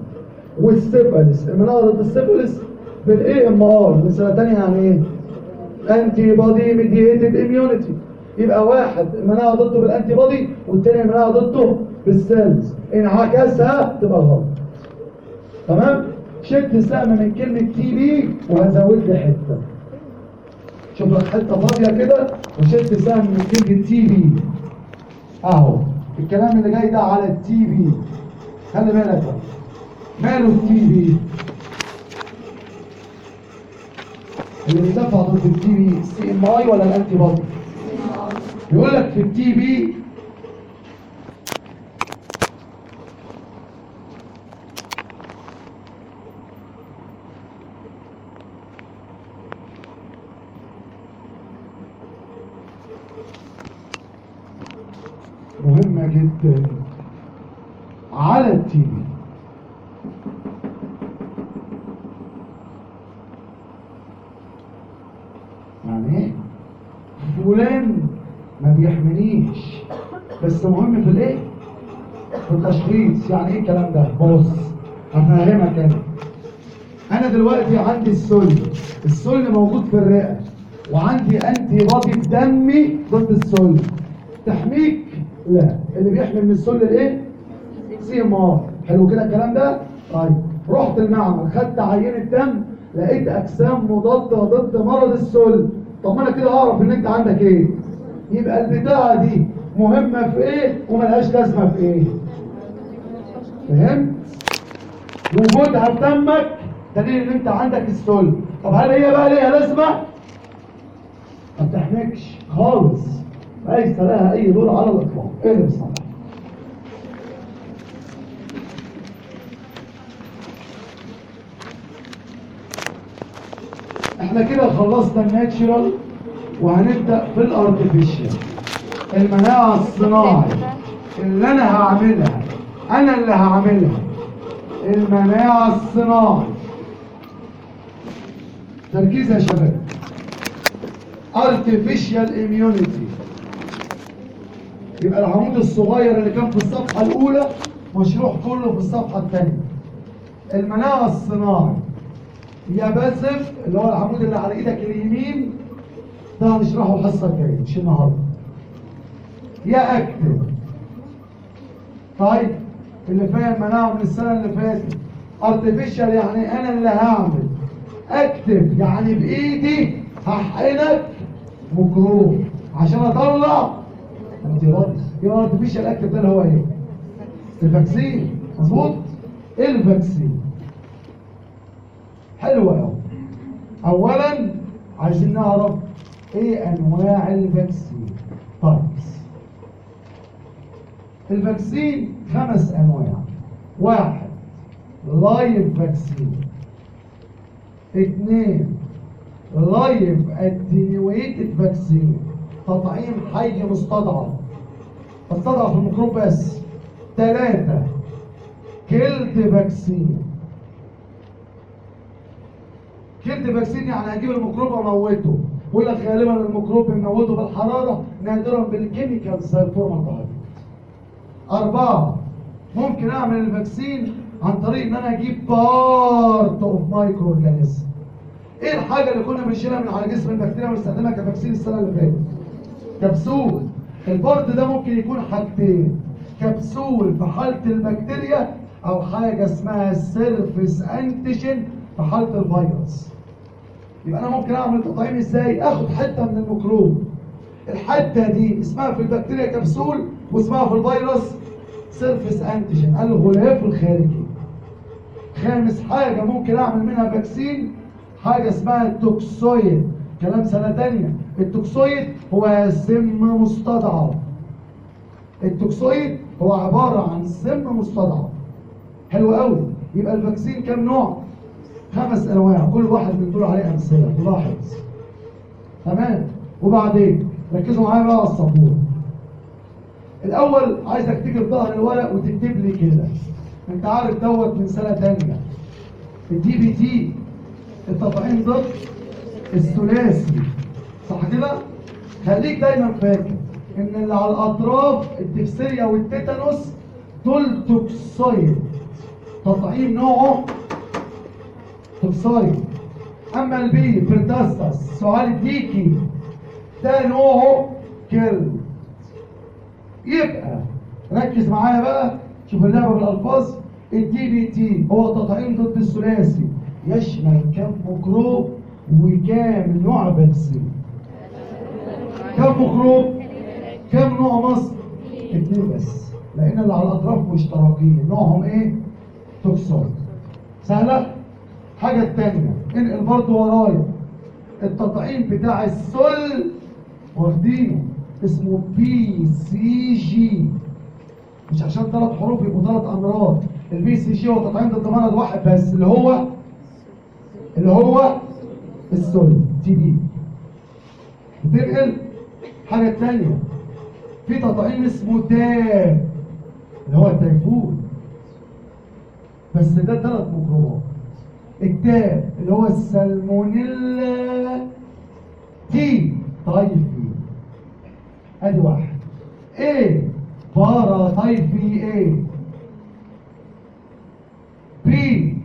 وال syphilis المناعة ضد ال syphilis بال AMI مثلا تانية يعني إيه؟ antibody mediated immunity يبقى واحد المناعة ضده بال antibody والتاني المناعة ضده بال cells انعكاسها تبقى غلط تمام؟ شلت سهم من كلمة TB وهزود لي حتة. شوف لك حتة فاضية كده وشلت سهم من كلمة TB أهو. الكلام اللي جاي ده على ال TB خلي بالك. ماله ال TB اللي بيدافع ضد ال TB CMI ولا ال antibody يقول لك في ال TB جدا. على ال TB يعني إيه؟ فلان ما بيحمنيش بس مهم في الإيه؟ في التشخيص. يعني إيه الكلام ده؟ بص هفهمك أنا. أنا دلوقتي عندي السل. السل موجود في الرئة. وعندي antibody في دمي ضد السل. تحميك لا اللي بيحمي من السل الايه؟ CMI حلو كده الكلام ده؟ طيب رحت المعمل خدت عينة دم لقيت أجسام مضادة ضد مرض السل. طب ما أنا كده أعرف إن أنت عندك إيه؟ يبقى البتاعة دي مهمة في إيه؟ وملهاش لازمة في إيه؟ فهمت؟ وجودها في دمك دليل إن أنت عندك السل. طب هل هي بقى ليها لازمة؟ ما بتحميكش خالص. ليس لها أي دور على إيه اللي بصراحه إحنا كده خلصنا الناتشرال وهنبدأ في الأرتفيشال. المناعة الصناعي اللي أنا هعملها أنا اللي هعملها. المناعة الصناعي. تركيز يا شباب. Artificial immunity. يبقى العمود الصغير اللي كان في الصفحة الأولى مشروح كله في الصفحة الثانية. المناعة الصناعي. يا باسف اللي هو العمود اللي على إيدك اليمين ده هنشرحه الحصة الجاية مش النهارده. يا اكتب طيب اللي فاهم مناعة من السنة اللي فاتت. Artificial يعني أنا اللي هعمل. أكتب يعني بإيدي هحقنك ميكروب عشان أطلع antibodies يبقى artificial active ده اللي هو إيه؟ ال vaccine. مظبوط؟ إيه ال vaccine؟ حلو قوي اولا عايزين نعرف إيه أنواع ال vaccine؟ طيب. ال vaccine خمس أنواع. واحد live vaccine. اثنين live attenuated vaccine. تطعيم حي مستضعف استضعف الميكروب بس ثلاثة killed vaccine. killed vaccine يعني هجيب الميكروب واموته. يقول لك غالبا الميكروب بنموته بالحرارة نادرا بال chemical زي الفورمالدهايد أربعة. ممكن أعمل ال vaccine عن طريق إن أنا أجيب part of microorganism. إيه الحاجة اللي كنا بنشيلها من على جسم البكتيريا ونستخدمها ك vaccine السنة اللي فاتت؟ capsule. ال part ده ممكن يكون حاجتين. كبسول في حالة البكتيريا أو حاجة اسمها surface antigen في حالة الفيروس. يبقى أنا ممكن أعمل تطعيم إزاي؟ آخد حتة من الميكروب. الحتة دي اسمها في البكتيريا كبسول واسمها في الفيروس surface antigen الغلاف الخارجي خامس حاجة ممكن أعمل منها vaccine حاجة اسمها ال toxoid كلام سنة تانية ال toxoid هو سم مستضعف ال toxoid هو عبارة عن سم مستضعف حلو قوي. يبقى ال vaccine كام نوع؟ خمس أنواع. كل واحد من دول عليه أمثلة. تلاحظ. تمام؟ وبعدين ركزوا معايا بقى على السبورة. الأول عايزك تيجي ظهر الورق وتكتب لي كده. أنت عارف دوت من سنة تانية. ال DPT التطعيم ضد الثلاثي. صح كده؟ خليك دايما فاكر إن اللي على الأطراف ال diphtheria وال tetanus دول toxoid. تطعيم نوعه توكسايد. أما البي بيرتاستاس سؤال الديكي ده نوعه كيرل. يبقى ركز معايا بقى. شوف اللعبة بالألفاظ. الدي بي تي هو تطعيم ضد الثلاثي. يشمل كم ميكروب وكام نوع فاكسين كم ميكروب كم نوع مصر؟ اتنين بس لأن اللي على الأطراف مشتركين. نوعهم إيه؟ toxoid سهلة؟ حاجة التانية انقل برضه ورايا. التطعيم بتاع السل واخدينه. اسمه BCG مش عشان ثلاث حروف يبقوا ثلاث أمراض. ال BCG هو تطعيم ضد مرض واحد بس اللي هو؟ اللي هو السل. TB بتنقل حاجة تانية. في تطعيم اسمه TAB اللي هو التيفود بس ده ثلاث ميكروبات ال TAB اللي هو ال Salmonella T. typhi أدي واحد. إيه؟ paratyphi A؟ B.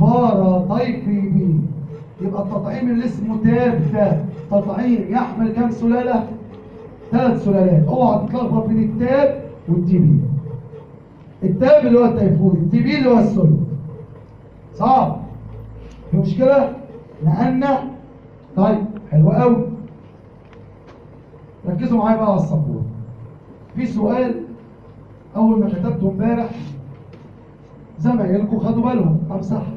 paratyphi B. يبقى التطعيم اللي اسمه TAB ده تطعيم يحمل كام سلالة؟ ثلاث سلالات. اوعى تتلخبط بين ال TAB وال TB. ال TAB اللي هو التيفود ال TB اللي هو السل صعب. في مشكلة؟ نقلنا طيب حلو قوي. ركزوا معايا بقى على السبوره في سؤال أول ما كتبته امبارح زمايلكم خدوا بالهم أمسحها.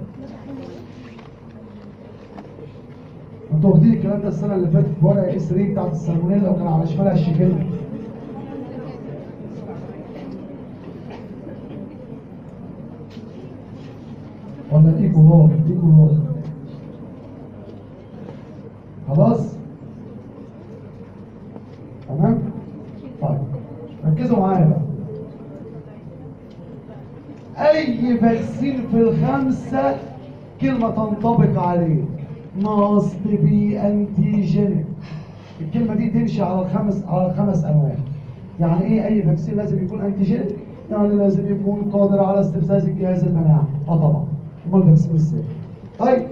أنتوا واخدين الكلام ده السنة اللي فاتت بورقه اس 3 بتاعت السالمونيلا وكان على شمالها الشيكيلا ولا ايكو نار ايكو نار خلاص؟ تمام؟ طيب ركزوا معايا بقى. أي فاكسين في الخمسة كلمة تنطبق عليه. Must be antigenic الكلمة دي تمشي على الخمس على الخمس أنواع. يعني إيه أي vaccine لازم يكون antigenic يعني لازم يكون قادر على استفزاز الجهاز المناعي. آه طبعا. أمال ال vaccine إزاي طيب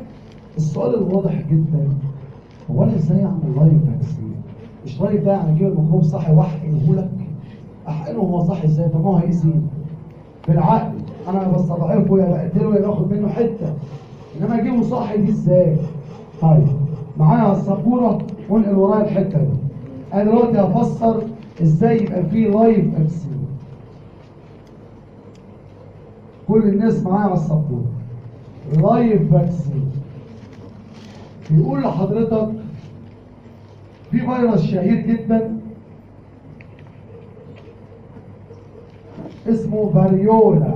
السؤال الواضح جدا. هو أنا إزاي أعمل live vaccine مش live ده يعني أجيب الميكروب صحي واحقنه لك؟ احقنه هو صحي إزاي؟ طب ما هو هيأذيني بالعقل. أنا بستضعفه يا بقتله يا باخد منه حتة. إنما أجيبه صحي دي إزاي؟ طيب معايا على السبوره وانقل ورايا الحتة دي. أنا دلوقتي هفسر إزاي يبقى في live vaccine كل الناس معايا على السبوره live vaccine بيقول لحضرتك في فيروس شهير جدا اسمه variola.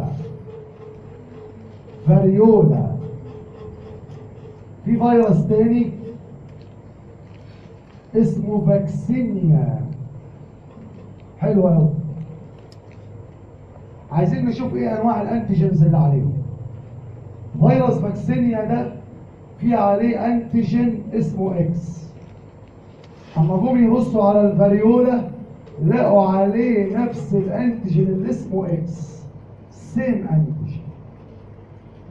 variola. في فيروس تاني اسمه vaccinia حلو قوي عايزين نشوف إيه أنواع ال antigens اللي عليه فيروس vaccinia ده في عليه antigen اسمه X أما جم يبصوا على ال variola لقوا عليه نفس ال antigen اللي اسمه X same antigen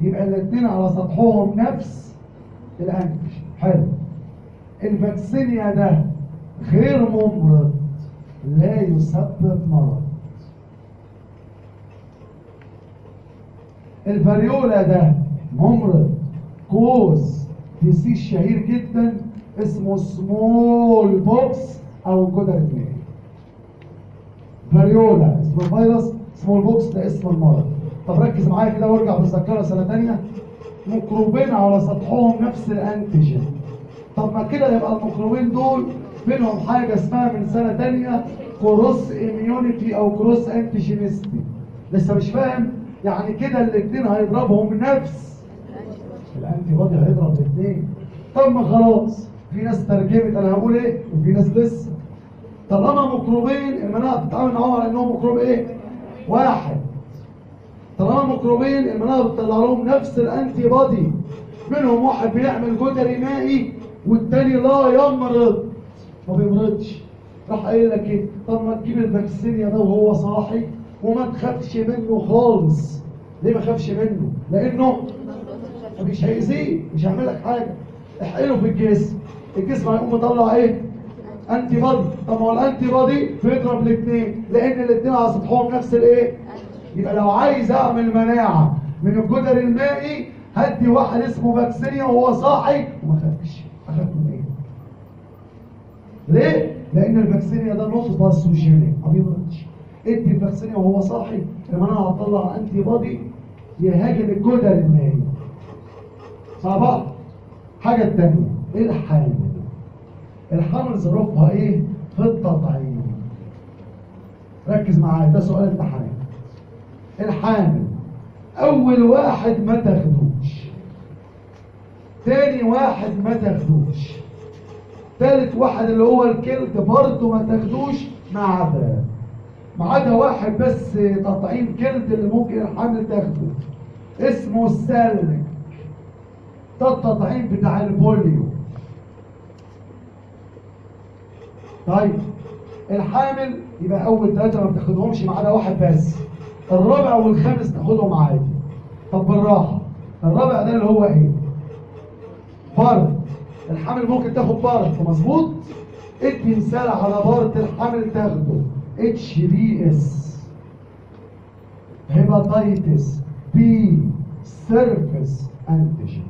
يبقى الاثنين على سطحهم نفس ال antigen حلو. ال vaccinia ده غير ممرض لا يسبب مرض. ال variola ده ممرض cause disease شهير جدا اسمه smallpox أو الجدر المائي variola اسمه فيروس smallpox ده اسم المرض. طب ركز معايا كده وارجع بالذاكره سنة ثانية ميكروبين على سطحهم نفس ال antigen. طب ما كده يبقى الميكروبين دول بينهم حاجة اسمها من سنة ثانية cross immunity أو cross antigenicity لسه مش فاهم؟ يعني كده الاثنين هيضربهم نفس ال antibody هيضرب الاثنين طب ما خلاص في ناس ترجمت أنا هقول إيه؟ وفي ناس لسه. طالما ميكروبين المناعة بتتعامل معاهم على إنهم ميكروب إيه؟ واحد. طالما ميكروبين المناعه بتطلع لهم نفس ال antibody منهم واحد بيعمل جدري مائي والتاني لا يمرض. ما بيمرضش. راح قايل لك إيه؟ طب ما تجيب ال vaccinia ده وهو صاحي وما تخافش منه خالص. ليه ما خافش منه؟ لأنه مش هيأذيه مش هيعمل لك حاجة. احقنه في الجسم. الجسم هيقوم مطلع إيه؟ antibody طب ما هو ال antibody بيضرب الاثنين لأن الاثنين على سطحهم نفس الإيه؟ يبقى لو عايز أعمل مناعة من الجدر المائي هدي واحد اسمه vaccinia وهو صاحي وما خافش اخاف من إيه ليه؟ لأن ال vaccinia ده not pathogenic ما بيمرضش ادي ال vaccinia وهو صاحي المناعه هتطلع antibody يهاجم الجدر المائي. صعبة حاجة التانية إيه الحامل الحمل ظروفها إيه؟ في التطعيم ركز معايا ده سؤال امتحان الحامل. أول واحد ما تاخدوش. تاني واحد ما تاخدوش. تالت واحد اللي هو الكلد برضه ما تاخدوش ما عدا. ما عدا واحد بس تطعيم كلد اللي ممكن الحامل تاخده. اسمه السلك. ده التطعيم بتاع البوليو. طيب الحامل يبقى أول ثلاثة ما بتاخدهمش ما عدا واحد بس. الرابع والخامس تاخدهم عادي. طب بالراحة. الرابع ده اللي هو إيه؟ part الحامل ممكن تاخد part مظبوط؟ ادي مثال على part الحامل تاخده. HBs hepatitis B surface antigen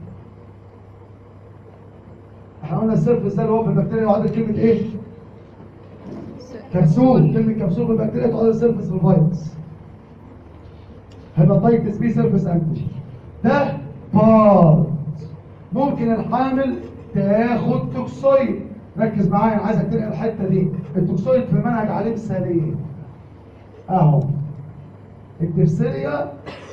إحنا قلنا ال surface ده اللي هو في البكتيريا يعادل كلمة إيه؟ كبسول. كلمة كبسول في البكتيريا تعادل surface في الفيروس هيباتيتس بي سيرفس انتيجين ده part ممكن الحامل تاخد toxoid. ركز معايا أنا عايزك تنقل الحتة دي. ال toxoid في منهج عليه مثالين أهو. الدرسيريا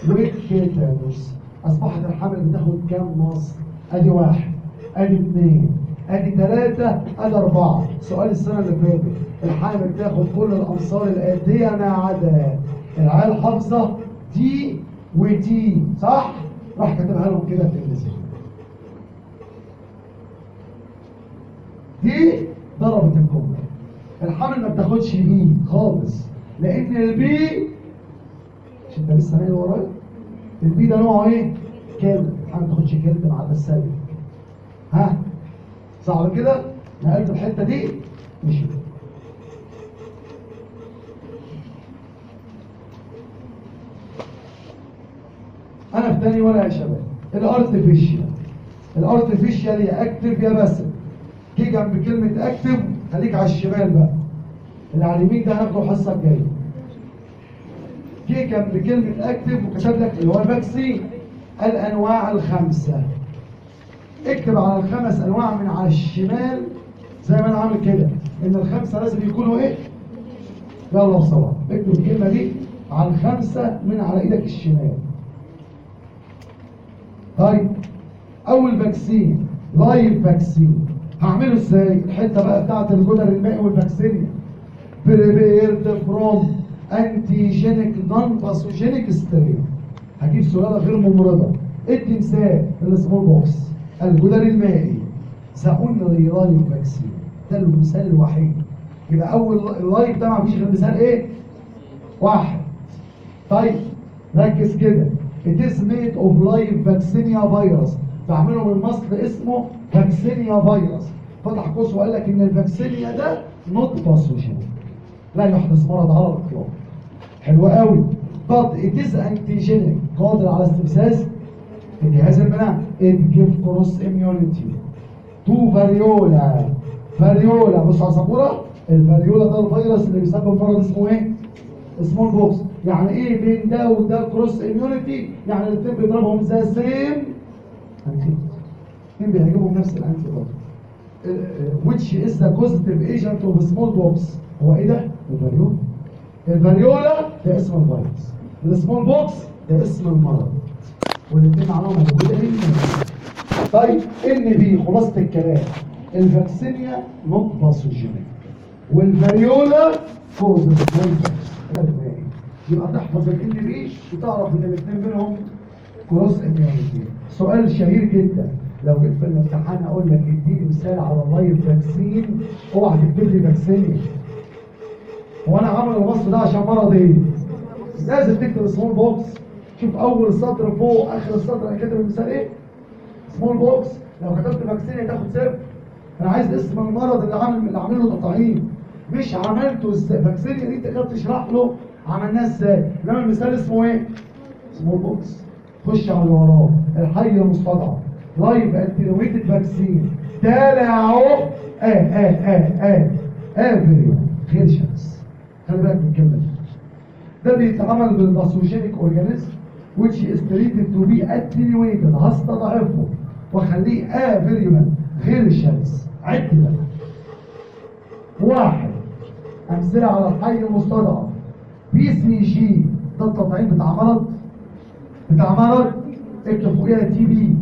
وال tetanus أصبحت الحامل بتاخد كام مصل أدي واحد. أدي اثنين أدي ثلاثة أدي أربعة. سؤال السنة اللي فاتت. الحامل تاخد كل الامصال الاتية ما عدا العيال حافظة دي ودي صح؟ راح كاتبها لهم كده في النزل دي ضربت الكمبة الحامل ما بتاخدش بي خالص لأن البي مش انت لسه ناقل ورايا؟ البي ده نوعه إيه؟ كلب. الحامل ما تاخدش كلب مع السالب ها؟ صعب كده؟ نقلت الحتة دي؟ مشي أنا في تاني ورقه يا شباب. ال artificial ال artificial يا active يا بس. جه جنب كلمة active خليك على الشمال بقى. اللي على اليمين ده؟ هناخده الحصه الجايه جه جنب كلمة active وكتب لك اللي هو ال vaccine. الأنواع الخمسة. اكتب على الخمس أنواع من على الشمال زي ما أنا عامل كده. إن الخمسة لازم يكونوا إيه؟ يلا بسرعة اكتب الكلمة دي على الخمسة من على إيدك الشمال. طيب أول vaccine live vaccine هعمله إزاي؟ الحتة بقى بتاعت الجدر المائي وال vaccinia. prepared from antigenic non pathogenic strain هجيب سلالة غير ممرضة. إدي مثال ال smallpox الجدري المائي. only live vaccine ده المثال الوحيد. يبقى أول ال live ده ما فيش غير مثال إيه؟ واحد. طيب ركز كده. It is made of live vaccinia virus. بعمله من مصل اسمه vaccinia virus. فتح قوس وقال لك إن ال vaccinia ده not pathogen لا يحدث مرض على الأطلاق. حلو قوي. But it is antigenic. قادر على استفزاز الجهاز المناعي it give cross immunity. to variola variola بص على السبوره ال variola ده الفيروس اللي بيسبب مرض اسمه إيه؟ smallpox يعني إيه بين ده وده cross immunity يعني الاثنين بيضربهم the same anti الاثنين بيهاجمهم نفس ال antibody which is the causative agent of smallpox هو إيه ده؟ ال variola. ال variola ده اسم الفيروس ال smallpox ده اسم المرض والاثنين معناهم موجودة طيب NB خلاصة الكلام. ال vaccinia not pathogenic وال variola cause يبقى تحفظ ال NB وتعرف إن الاثنين بينهم cross immunity سؤال شهير جدا. لو جيت في الامتحان أقول لك اديني مثال على ال live vaccine اوعى تكتب لي vaccinia هو أنا عامل الوصف ده عشان مرض إيه؟ لازم تكتب smallpox شوف أول سطر فوق آخر السطر أنا كاتب المثال إيه؟ smallpox لو كتبت vaccinia تاخد صفر. أنا عايز اسم المرض اللي عامل اللي عامل له تطعيم. مش عملته إزاي؟ vaccinia دي انت كده بتشرح له. عملناه إزاي؟ انما المثال اسمه إيه؟ smallpox خش على اللي وراه. الحي المستضعف live attenuated vaccine تابع اهو آه آه آه آه. فيديو غير شرس خلي بالك من الكلمة ده بيتعمل بال pathogenic organism which is treated to be attenuated. هستضعفه. واخليه virulent غير شرس عد بقى واحد. أمثلة على الحي المستضعف BCG ده التطعيم بتاع مرض. بتاع مرض اكتب فوقيها TB.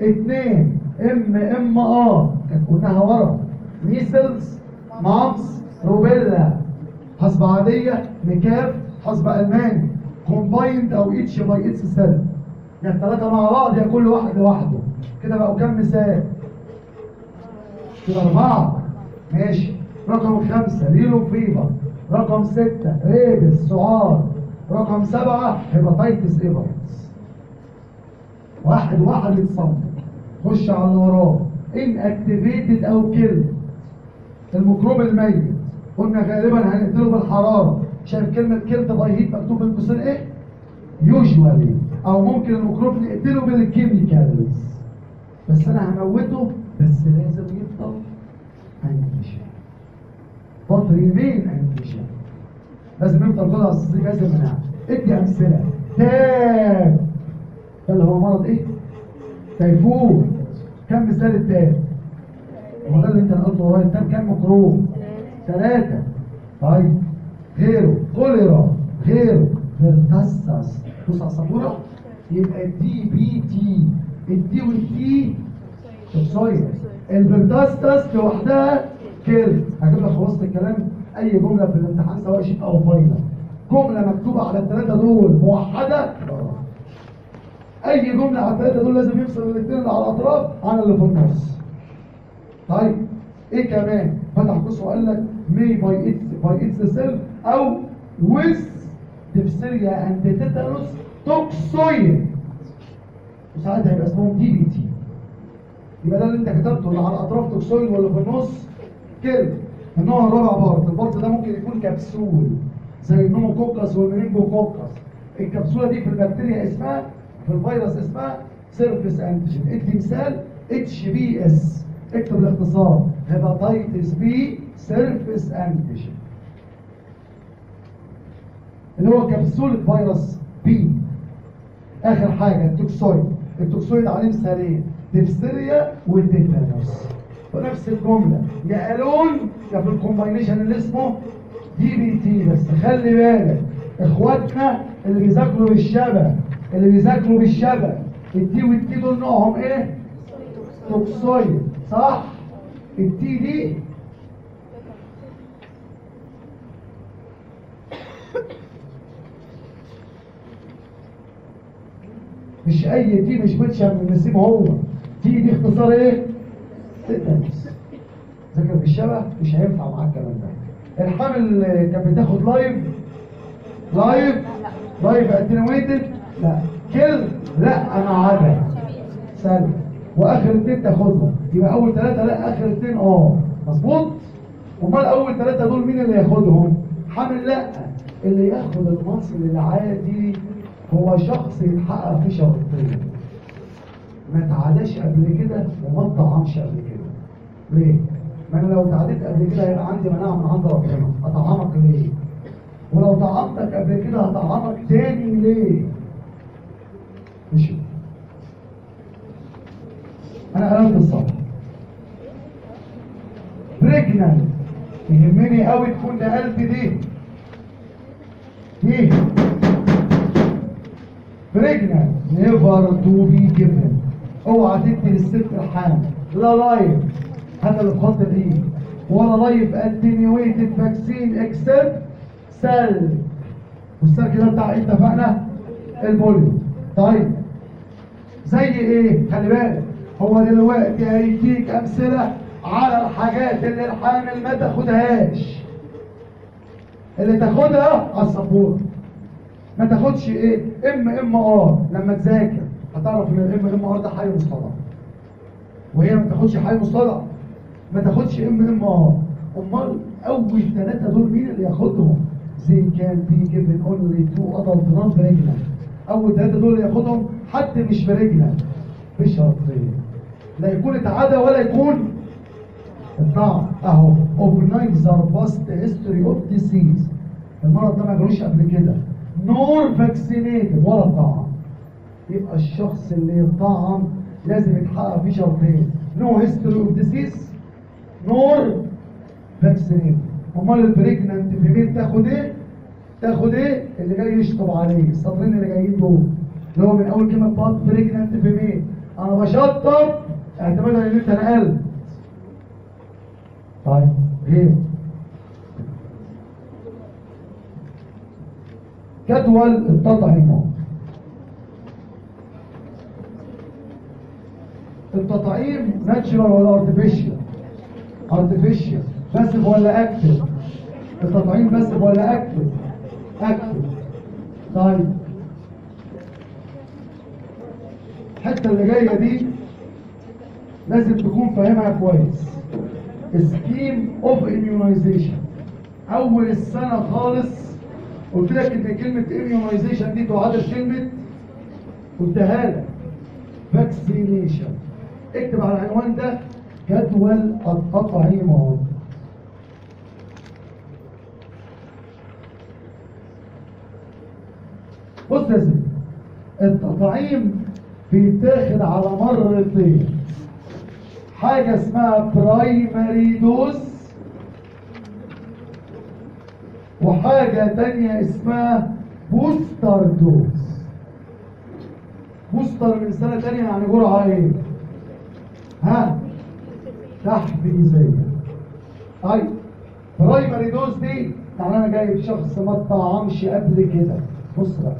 اتنين MMR قلناها ورا measles mumps rubella حسبة عادية نكاف حسبة ألماني. combined or each by itself يا الثلاثة مع بعض يا كل واحد لوحده. كده بقوا كام مثال؟ كده أربعة. ماشي. رقم خمسة yellow fever رقم ستة rabies سعار رقم سبعة hepatitis A virus واحد واحد يتصنف خش على اللي وراه. inactivated أو killed الميكروب الميت. قلنا غالبا هنقتله بالحرارة. شايف كلمة killed by heat مكتوب قوسين إيه؟ usually أو ممكن الميكروب نقتله بال chemicals بس أنا هموته بس لازم يفضل but remain antigenic لازم يفضل كده أساس جهاز المناعه ادي أمثلة. TAB. ده اللي هو مرض إيه؟ تيفود. كم مثال ال TAB؟ هو ده اللي أنت قلته ورايا ال TAB كم ميكروب ثلاثة. طيب. غيره. كوليرا غيره. pertussis بص على السبورة. يبقى ال DPT ال D وال T. toxoid ال pertussis لوحدها killed هجيب لك خلاصة الكلام أي جملة في الامتحان سواء sheet أو final جملة مكتوبة على الثلاثة دول موحدة. أي جملة على الثلاثة دول لازم يفصل الاثنين اللي على الأطراف عن اللي في النص. طيب إيه كمان؟ فتح قوس وقال لك may be by its by itself or with diphtheria and tetanus toxoid وساعتها يبقى اسمهم DPT يبقى ده اللي أنت كتبته اللي على الأطراف toxoid واللي في النص. كده النوع الرابع part. ال part ده ممكن يكون كبسول زي ال pneumococcus وال meningococcus الكبسولة دي في البكتيريا اسمها في الفيروس اسمها surface antigen. إدي مثال HBs اكتب الاختصار. hepatitis B surface antigen. اللي هو كبسولة فيروس B. آخر حاجة ال toxoid. ال toxoid عليه مثالين. diphtheria وال tetanus ونفس الجملة. يا alone يا في ال combination اللي اسمه DPT بس خلي بالك إخواتنا اللي بيذاكروا بالشبه اللي بيذاكروا بالشبه ال T وال T دول نوعهم إيه؟ toxoid. صح؟ ال T دي مش أي تي مش من النسيم هو. تي دي اختصار إيه؟ تتنس ذاكر في الشبه مش هينفع معاك الكلام ده. الحامل كانت بتاخد لايف لايف لايف اتنويتد لا. كل لا أنا عدا سلب وآخر اتنين تاخدهم. يبقى أول ثلاثة لا آخر اتنين آه. مظبوط؟ أمال أول ثلاثة دول مين اللي ياخدهم حامل لا. اللي ياخد المنصب العادي هو شخص يتحقق فيه شرطين ما تعاداش قبل كده وما اتطعمش قبل كده. ليه؟ ما أنا لو تعديت قبل كده هيبقى عندي مناعة من عند ربنا أطعمك ليه؟ ولو طعمتك قبل كده هطعمك تاني ليه؟ مش أنا قلبت الصبر بريجنانت يهمني قوي تكون نقلت دي. دي بريجنانت نيفر تو بي جيفن أوعى تدي للست الحامل. لا لايف هذا بخط دي ولا لايف اتنيويتد فاكسين اكسبت سل. والسل كده بتاع إيه اتفقنا؟ البوليو. طيب. زي إيه؟ خلي بالك. هو دلوقتي هيديك أمثلة على الحاجات اللي الحامل ما تاخدهاش. اللي تاخدها على السبوره ما تاخدش إيه؟ MMR لما تذاكر هتعرف ان ال MMR ده حي مستضعف. وهي ما تاخدش حي مستضعف. ما تاخدش MMR. امال اول ثلاثة دول مين اللي ياخدهم؟ they can be given only to adult non pregnant اول ثلاثة دول اللي ياخدهم حد مش pregnant بشرطين لا يكون اتعدى ولا يكون اتطعم اهو neither past history of disease المرض ده ما جالوش قبل كده. nor vaccinated ولا طعم يبقى الشخص اللي يطعم لازم يتحقق فيه شرطين. no history of disease nor. vaccinated أمال ال pregnant female تاخد إيه؟ تاخد إيه؟ اللي جاي يشطب عليه. السطرين اللي جايين دول. اللي هو من أول كلمة but pregnant female أنا بشطب. اعتمادا إن أنت نقلت طيب غير. جدول التطعيمات التطعيم natural ولا artificial artificial passive ولا active التطعيم passive ولا active active طيب الحته اللي جاية دي لازم تكون فاهمها كويس. scheme of immunization أول السنة خالص قلت لك إن كلمة immunization دي تعادل كلمة قلتها لك. vaccination اكتب على العنوان ده. جدول التطعيمات بص يا التطعيم بيتاخد على مرتين حاجة اسمها primary dose وحاجة تانية اسمها booster dose booster من سنة تانية يعني جرعة إيه؟ ها؟ تحفيزية طيب primary dose دي يعني أنا جايب شخص ما اتطعمش قبل كده. بص بقى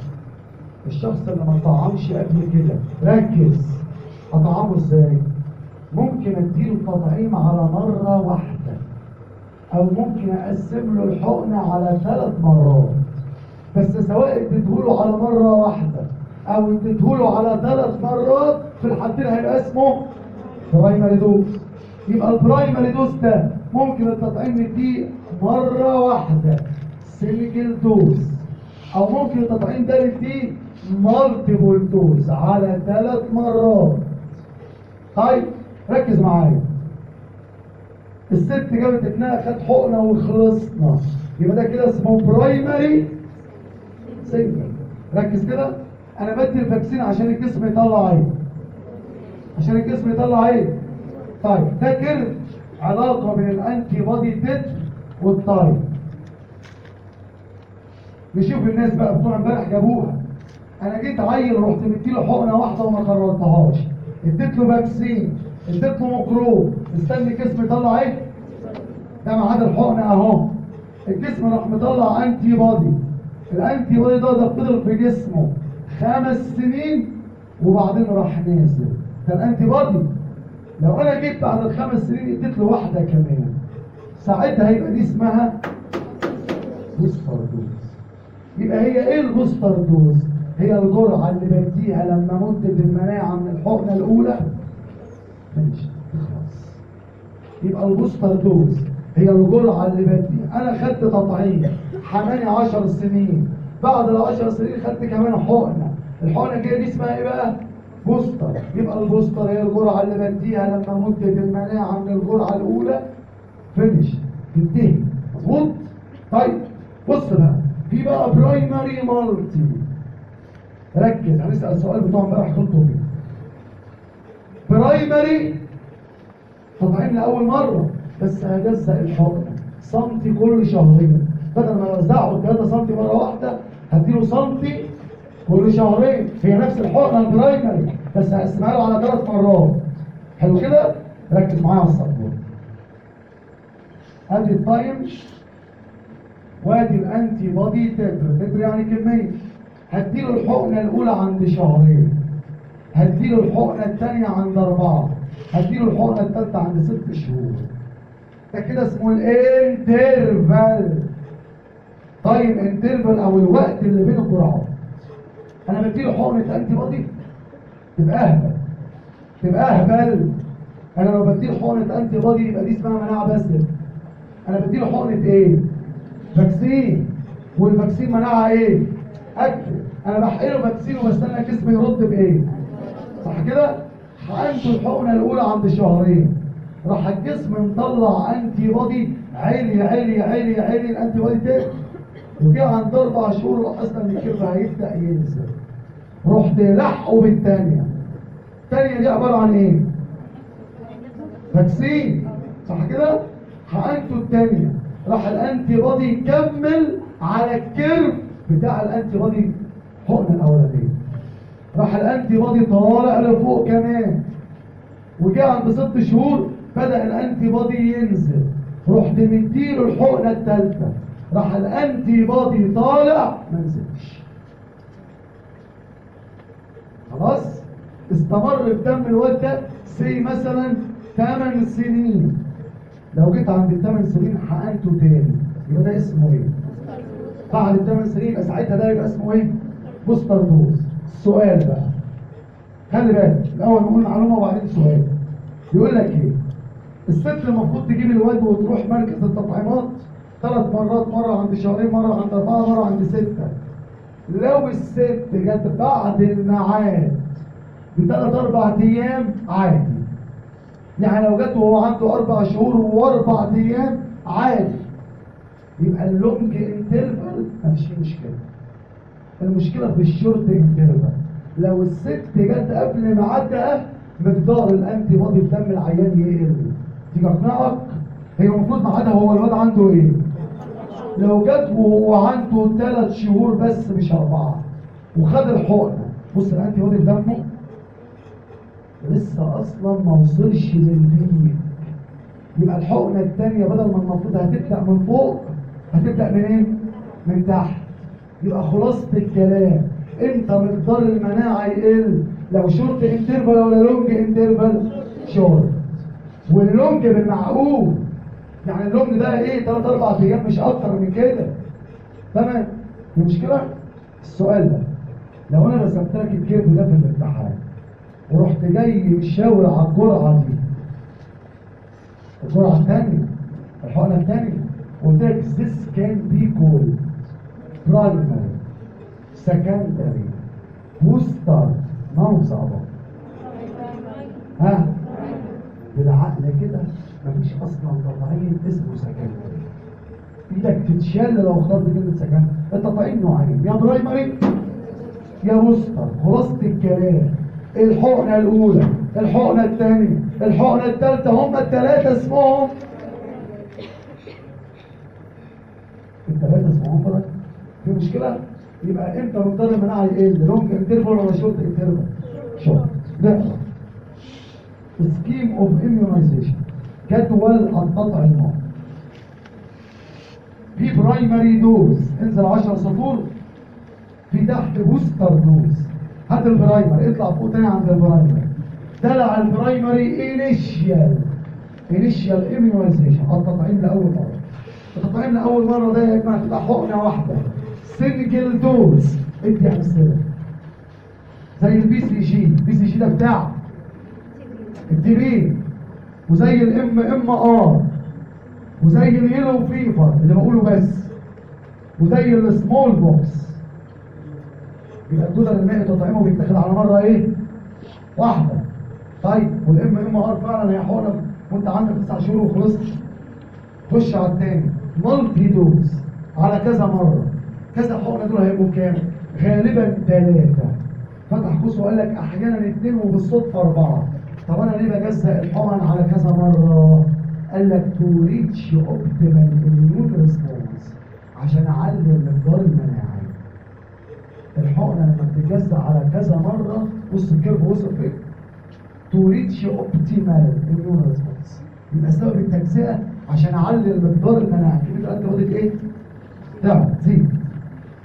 الشخص اللي ما اتطعمش قبل كده ركز. اطعمه إزاي؟ ممكن أديله التطعيم على مرة واحدة أو ممكن أقسم له الحقنة على ثلاث مرات. بس سواء اديتهوله على مرة واحدة أو اديتهوله على ثلاث مرات في الحالتين هيبقى اسمه primary dose. يبقى ال primary dose ده ممكن التطعيم نديه مرة واحدة. single dose. أو ممكن التطعيم ده نديه multiple dose على ثلاث مرات. طيب ركز معايا. الست جابت ابنها خد حقنة وخلصنا. يبقى ده كده اسمه primary single ركز كده. أنا بدي ال vaccine عشان الجسم يطلع إيه؟ عشان الجسم يطلع إيه. طيب فاكر علاقة بين ال antibody titer وال time نشوف الناس بقى بتوع امبارح جابوها. أنا جيت عيل رحت مديله حقنة واحدة وما كررتهاش. اديت له vaccine اديت له ميكروب. أستنى الجسم يطلع إيه؟ ده ميعاد الحقنة أهو. الجسم راح مطلع antibody ال antibody ده ده فضل في جسمه. خمس سنين وبعدين راح نازل. ده ال antibody. لو أنا جيت بعد الخمس سنين اديت له واحدة كمان ساعتها هيبقى دي اسمها booster dose يبقى هي إيه ال booster dose هي الجرعة اللي بديها لما مده المناعه من الحقنة الأولى. ماشي تخلص يبقى ال booster dose هي الجرعة اللي بديها. أنا خدت تطعيم حماني 10 سنين بعد ال 10 سنين خدت كمان حقنة. الحقنة الجاية دي اسمها إيه بقى؟ booster يبقى ال booster هي الجرعة اللي بديها لما مدة المناعة من الجرعة الأولى finish تنتهي. مظبوط؟ طيب بص بقى. في بقى primary multi ركز. هنسال السؤال بتاع امبارح كنتوا فيه primary تطعيم لأول مرة. بس هجزأ الحقنه سنتي كل شهرين. بدل ما أوزعه 3 سنتي مرة واحدة هديله سنتي كل شهرين هي نفس الحقنه ال primary بس هقسمها له على ثلاث مرات. حلو كده؟ ركز معايا على السبورة. أدي ال time. وادي ال antibody titer titer يعني كميه هديله الحقنة الأولى عند شهرين. هديله الحقنة الثانية عند أربعة. هديله الحقنة الثالثة عند ست شهور. ده كده اسمه ال interval. time interval أو الوقت اللي بين الجرعات أنا بديله حقنه antibody تبقى أهبل. تبقى أهبل. أنا لو بديله حقنه antibody يبقى دي اسمها مناعة passive أنا بديله حقنه إيه؟ vaccine. وال vaccine مناعة إيه؟ أكل. أنا بحقنه vaccine وبستنى جسمي يرد بإيه؟ صح كده؟ عنده الحقنة الأولى عند شهرين. راح الجسم مطلع antibody عالي عالي عالي عالي ال antibody تاني. وجه عند أربع شهور لاحظنا إن ال curve هيبدأ ينزل. رحت لحقه بالثانيه الثانية دي عبارة عن إيه؟ vaccine. صح كده؟ حقنته الثانية راح ال antibody يكمل على ال curve بتاع ال antibody حقنة الأولانية. راح ال antibody طالع لفوق كمان. وجاء عند ست شهور بدأ ال antibody ينزل. رحت مديله الحقنة الثالثه راح ال antibody طالع ما نزلش. خلاص؟ استمر في دم الواد ده سي مثلا 8 سنين. لو جيت عند الثمان سنين حقنته تاني. يبقى ده اسمه إيه؟ بعد الثمان سنين يبقى ساعتها ده يبقى اسمه إيه؟ booster dose. السؤال بقى. خلي بالك. الأول نقول معلومة وبعدين سؤال. يقول لك إيه؟ الست المفروض تجيب الواد وتروح مركز التطعيمات ثلاث مرات مرة عند شهرين مرة عند أربعة مرة عند ستة. لو الست جت بعد الميعاد بثلاث أربع أيام عادي. يعني لو جت وهو عنده أربع شهور وأربع أيام عادي. يبقى ال long interval مفيش مشكلة. المشكلة في ال short interval. لو الست جت قبل ميعادها مقدار الأنتي بودي في دم العيان يقل. تيجي أقنعك؟ هي المفروض ميعادها هو الواد عنده إيه؟ لو جت وهو عنده ثلاث شهور بس مش أربعة وخد الحقنه بص الانتي بودي في دمه. لسه أصلا ما وصلش للبيك يبقى الحقنة الثانية بدل ما المفروض هتبدأ من فوق هتبدأ منين؟ من تحت. يبقى خلاصة الكلام. إمتى مقدار المناعة يقل. لو short interval ولا long interval short وال long بالمعقول. يعني ال long ده إيه؟ 3 4 أيام مش أكتر من كده. تمام؟ المشكلة السؤال ده لو أنا رسمت لك ال curve ده في الامتحان ورحت جاي مشاور على الجرعة دي الجرعة الثانية الحقنة الثانية قلت لك this can be called primary secondary booster ما هو صعبة؟ ها؟ بالعقل كده؟ مفيش أصلا تطعيم اسمه secondary إيدك تتشال لو اخترت كلمة secondary التطعيم نوعين يا primary يا booster خلاصة الكلام. الحقنة الأولى. الحقنة الثانية. الحقنة الثالثة. هم الثلاثة اسمهم. الثلاثة اسمهم فرق في مشكلة؟ يبقى إمتى مقدار المناعه يقل long interval ولا short interval short ده scheme of immunization جدول التطعيمات في primary dose انزل 10 سطور. في تحت booster dose هات ال primary اطلع فوق تاني عند ال primary. دلع ال primary initial initial immunization التطعيم لأول مرة. التطعيم لأول مرة ده يا جماعة تبقى حقنة واحدة. single dose ادي أمثلة. زي ال BCG ال BCG ده بتاع. ال TB وزي ال MMR وزي ال yellow fever اللي بقوله بس. وزي ال smallpox يبقى الجدر المائي تطعيمه بيتاخد على مرة إيه؟ واحدة. طيب وال MMR فعلا هي حقنه وأنت عندك تسع شهور وخلصت. خش على التاني. multi dose على كذا مرة. كذا حقنة دول هيبقوا كام؟ غالبا ثلاثة فتح قوس وقال لك أحيانا اثنين وبالصدفة أربعة. طب أنا ليه بجزأ الحقن على كذا مرة؟ قال لك to reach optimal immune response عشان اعلي المقدار المناعي. الحقنة لما بتتجزأ على كذا مرة بص ال curve وصل فين؟ to reach optimal immune response يبقى سبب التجزئة عشان اعلي المقدار المناعي. كلمة انت قلت إيه؟ تعب تزيد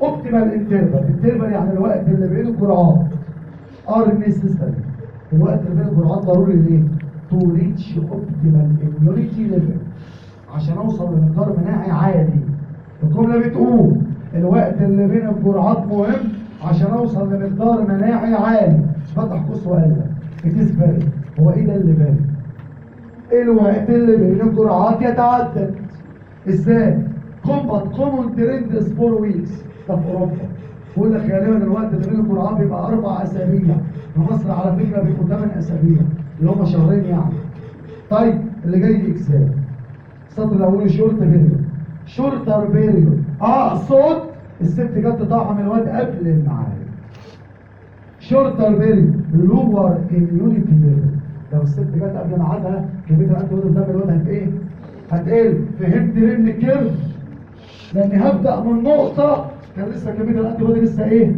optimal interval interval يعني الوقت اللي بين الجرعات. are necessary الوقت اللي بين الجرعات ضروري ليه؟ تو ريتش اوبتيمال اميونيتي ليفل عشان أوصل لمقدار مناعي عالي الجملة بتقول الوقت اللي بين الجرعات مهم عشان أوصل لمقدار مناعي عالي فتح قوس وقال اتس فاري هو إيه ده اللي فاري؟ الوقت اللي بين الجرعات يتعدد. إزاي؟ كومبات كومون ترند سبور ويكس ده في أوروبا. بقول لك غالبا الوقت اللي بين الجرعات بيبقى أربع أسابيع. في مصر على فكرة بيبقوا ثمان أسابيع اللي هم شهرين يعني. طيب اللي جاي إكسال. السطر الاولي short period shorter period آه صوت الست جت تطعم الواد قبل الميعاد. shorter period lower immunity level لو الست جت قبل ميعادها كميه ال antibody قدام الواد هت إيه؟ هتقل. فهمت ليه من ال curve؟ لأني هبدأ من نقطة. كان لسه كميه ال antibody لسه إيه؟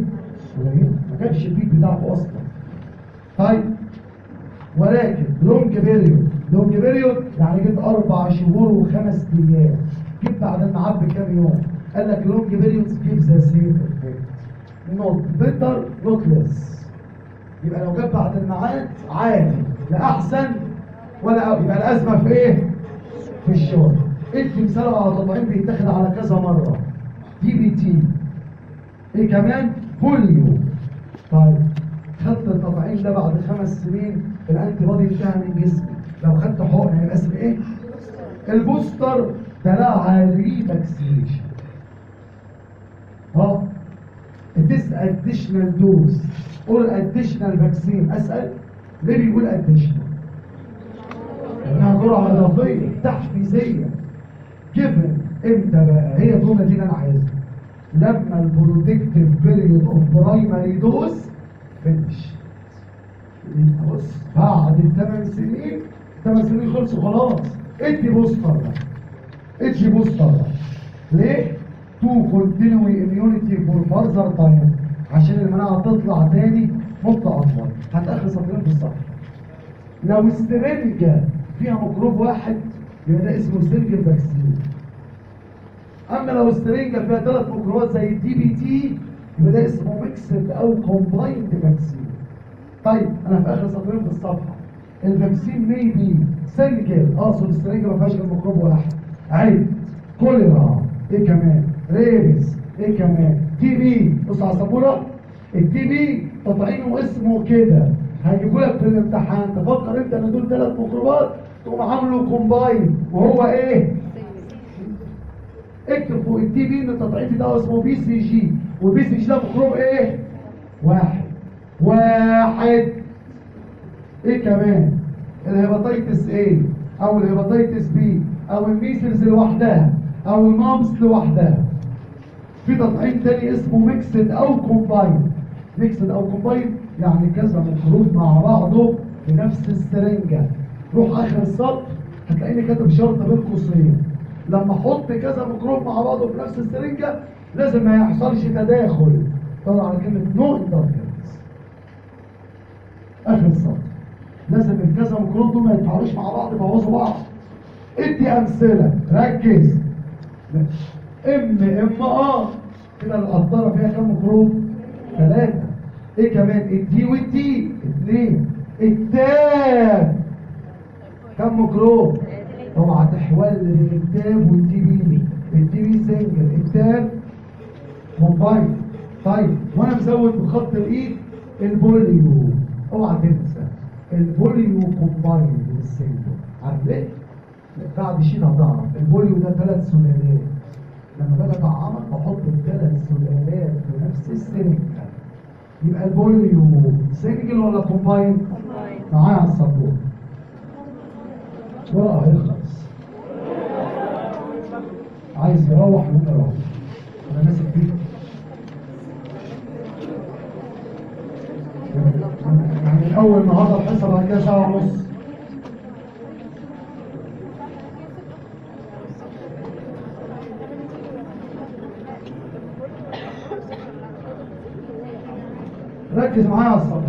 قليله ما كانش ال peak بتاعته أصلا. طيب. ولكن long period long period يعني جيت أربع شهور وخمس أيام. جيت بعد الميعاد بكام يوم. قال لك long period give the same not better not less. يبقى لو جت بعد الميعاد عادي. لا أحسن ولا أو. يبقى الأزمة في إيه؟ في الشورت. إدي مثال على تطعيم بيتاخد على كذا مرة. DPT إيه كمان؟ polio. طيب. خدت التطعيم ده بعد خمس سنين ال antibody انتهى من جسمي. لو خدت حقنه هيبقى اسمه إيه؟ ال booster. ده لها revaccination آه this additional dose. or additional vaccine. أسأل. ليه بيقول additional؟ انها جرعه اضافيه تحفيزية. Given. إمتى بقى؟ هي الجملة دي اللي أنا عايزها. لما ال protective period of primary dose finish بص بعد الثمان سنين الثمان سنين خلصوا خلاص. ادي booster ده. ادي booster ده. ليه؟ to continue immunity for further time عشان المناعة تطلع تاني مده اطول هتاخر سطرين في الصفحة. لو السرنجه فيها ميكروب واحد يبقى ده اسمه single vaccine. أما لو السرنجه فيها ثلاث ميكروبات زي ال DPT يبقى ده اسمه mixed أو combined vaccine طيب أنا في آخر سطرين في الصفحة. ال vaccine may be single اقصد السرنجه ما فيهاش غير ميكروب واحد. عيب. كوليرا. إيه كمان؟ rabies. إيه كمان؟ TB بص على السبورة. ال TB تطعيمه اسمه كده. هيجيبوا لك في الامتحان. تفكر أنت إن دول ثلاث ميكروبات تقوم عامله combined وهو إيه؟ اكتب فوق ال TB إن التطعيم ده اسمه BCG وال BCG ده ميكروب إيه؟ واحد. واحد. إيه كمان؟ ال hepatitis A أو ال hepatitis B أو ال measles لوحدها أو ال mumps لوحدها. في تطعيم تاني اسمه mixed أو combined. mixed أو combined يعني كذا مخلوط مع بعضه بنفس السرنجة. روح آخر السطر هتلاقيني كاتب شرط بين قوسين لما أحط كذا ميكروب مع بعضه في نفس السرنجة لازم ما يحصلش تداخل. طبعا على كلمة no interference اخر السطر لازم الكذا ميكروب دول ما يتفاعلوش مع بعض يبوظوا بعض. ادي أمثلة. ركز. إم إم آه كده القطاره فيها كام ميكروب؟ ثلاثة إيه كمان؟ الدي والدي. اثنين التاب. كم ميكروب؟ اوعى تحول بين التاب والتي بي. التي بي سنجل. التاب موبايل طيب وأنا مزود بخط الايد ال polio اوعى تنسى. ال polio combined وال single عارف ليه؟ بعد شيء هتعرف ال polio ده ثلاث سلالات. لما باجي أطعمك بحط الثلاث سلالات في نفس السرنجة يبقى ال polio single ولا combined؟ معايا على السبورة ورقة هيخلص عايز يروح يقوم يروح. أنا ماسك فيه. يعني أول النهارده الحصه بعد كده ساعة ونص. ركز معايا الصبر.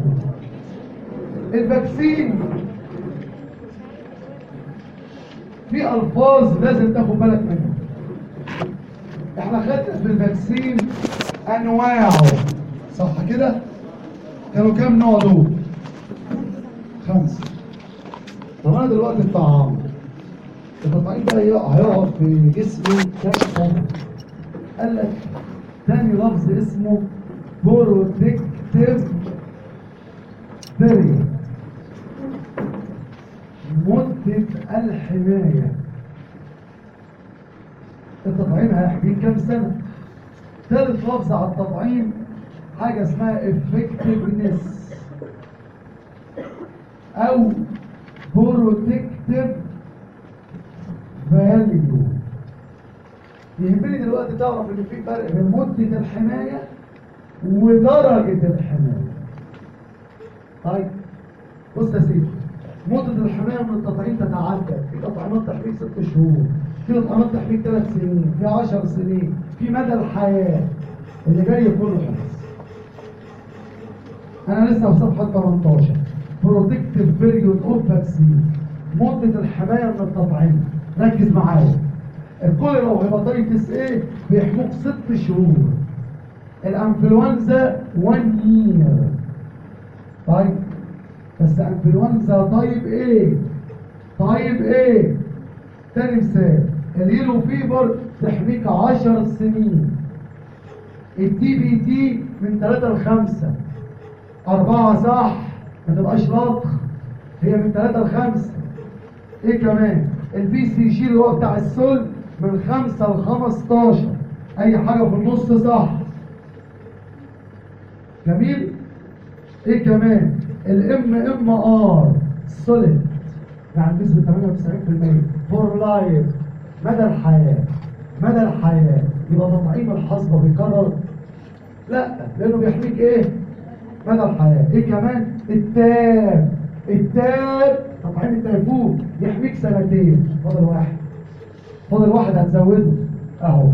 الفاكسين في ألفاظ لازم تاخد بالك منها. إحنا خدنا في ال vaccine أنواعه. صح كده؟ كانوا كام نوع دول؟ خمسه طب أنا دلوقتي اتطعمت. التطعيم ده هيقع- هيقعد في جسمي كام سنه قال لك تاني لفظ اسمه protective بيريود مدة الحماية. التطعيم هيحميك كام سنة؟ ثالث لفظ على التطعيم حاجة اسمها effectiveness أو protective value. يهمني دلوقتي تعرف إن في فرق بين مدة الحماية ودرجة الحماية. طيب بص يا سيدي مدة الحماية من التطعيم تتعدد في تطعيمات تحميك ست شهور في تطعيمات تحميك ثلاث سنين في عشر سنين في مدى الحياة اللي جاي كله أنا لسه في صفحة 18 protective period of vaccine مدة الحماية من التطعيم. ركز معايا. الكوليرا و hepatitis A بيحموك ست شهور. الأنفلونزا 1 year طيب. بس أنفلونزا طيب إيه طيب إيه تاني مثال. ال yellow fever تحميك 10 سنين. ال DPT من 3 ل 5 أربعة صح؟ ما تبقاش لطخ هي من 3 ل 5 إيه كمان؟ ال BCG اللي هو بتاع السل من 5 ل 15 أي حاجة في النص صح. جميل؟ إيه كمان؟ ال MMR solid يعني بنسبة 98% for life مدى الحياة. مدى الحياة. يبقى تطعيم الحصبة بيكرر؟ لا. لأنه بيحميك إيه؟ مدى الحياة إيه كمان؟ ال TAB. التاب. تطعيم التيفود يحميك سنتين؟ فاضل واحد. فاضل واحد هتزوده. أهو.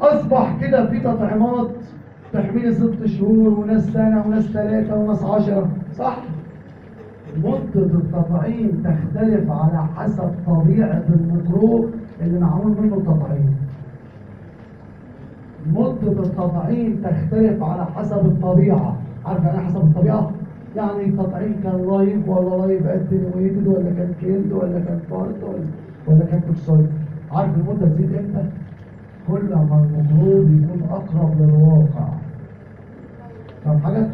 أصبح كده في تطعيمات تحميل ست شهور وناس سنة وناس ثلاثة وناس عشرة. صح؟ مدة التطعيم تختلف على حسب طبيعة الميكروب اللي معمول منه التطعيم مدة التطعيم تختلف على حسب الطبيعة عارف يعني إيه حسب الطبيعة؟ يعني التطعيم كان live ولا live attenuated ولا كان killed ولا كان فارد ولا ولا كان toxoid عارف المدة تزيد إمتى؟ كل ما الميكروب يكون أقرب للواقع فاهم حاجة؟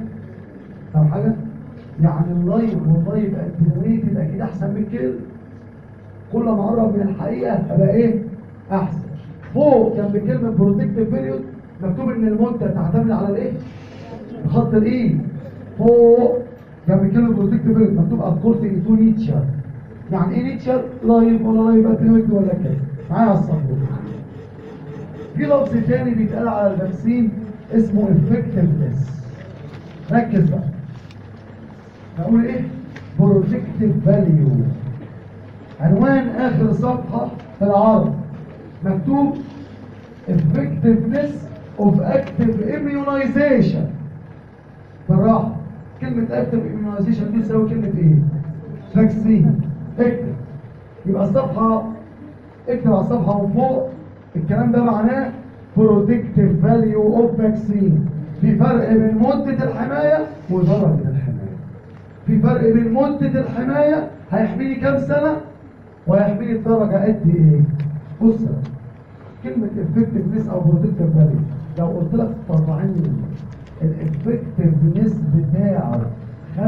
فاهم حاجة؟ يعني ال live وال live attenuated أكيد أحسن من ال killed. كل ما قرب من الحقيقة هبقى إيه؟ أحسن. فوق كان بكلمة protective period مكتوب إن المدة تعتمد على الإيه؟ خط الايد فوق كان بكلمة protective period مكتوب according to nature. يعني إيه nature؟ live ولا live attenuated ولا killed. معايا الصفحة في لفظ تاني بيتقال على الفاكسين اسمه effectiveness. ركز بقى. هقول إيه؟ Protective value. عنوان آخر صفحة في العرض. مكتوب effectiveness of active immunization. بالراحة. كلمة active immunization دي تساوي كلمة إيه؟ فاكسين اكتب يبقى الصفحة اكتب على الصفحة من فوق. الكلام ده معناه protective value of vaccine. في فرق بين مدة الحماية ودرجة الحماية. في فرق بين مدة الحماية؟ هيحميني كام سنة؟ وهيحميني الدرجة قد إيه؟ بص كلمة effectiveness أو protective value. لو قلت لك تطعيم الافكتفنس بتاعه 95%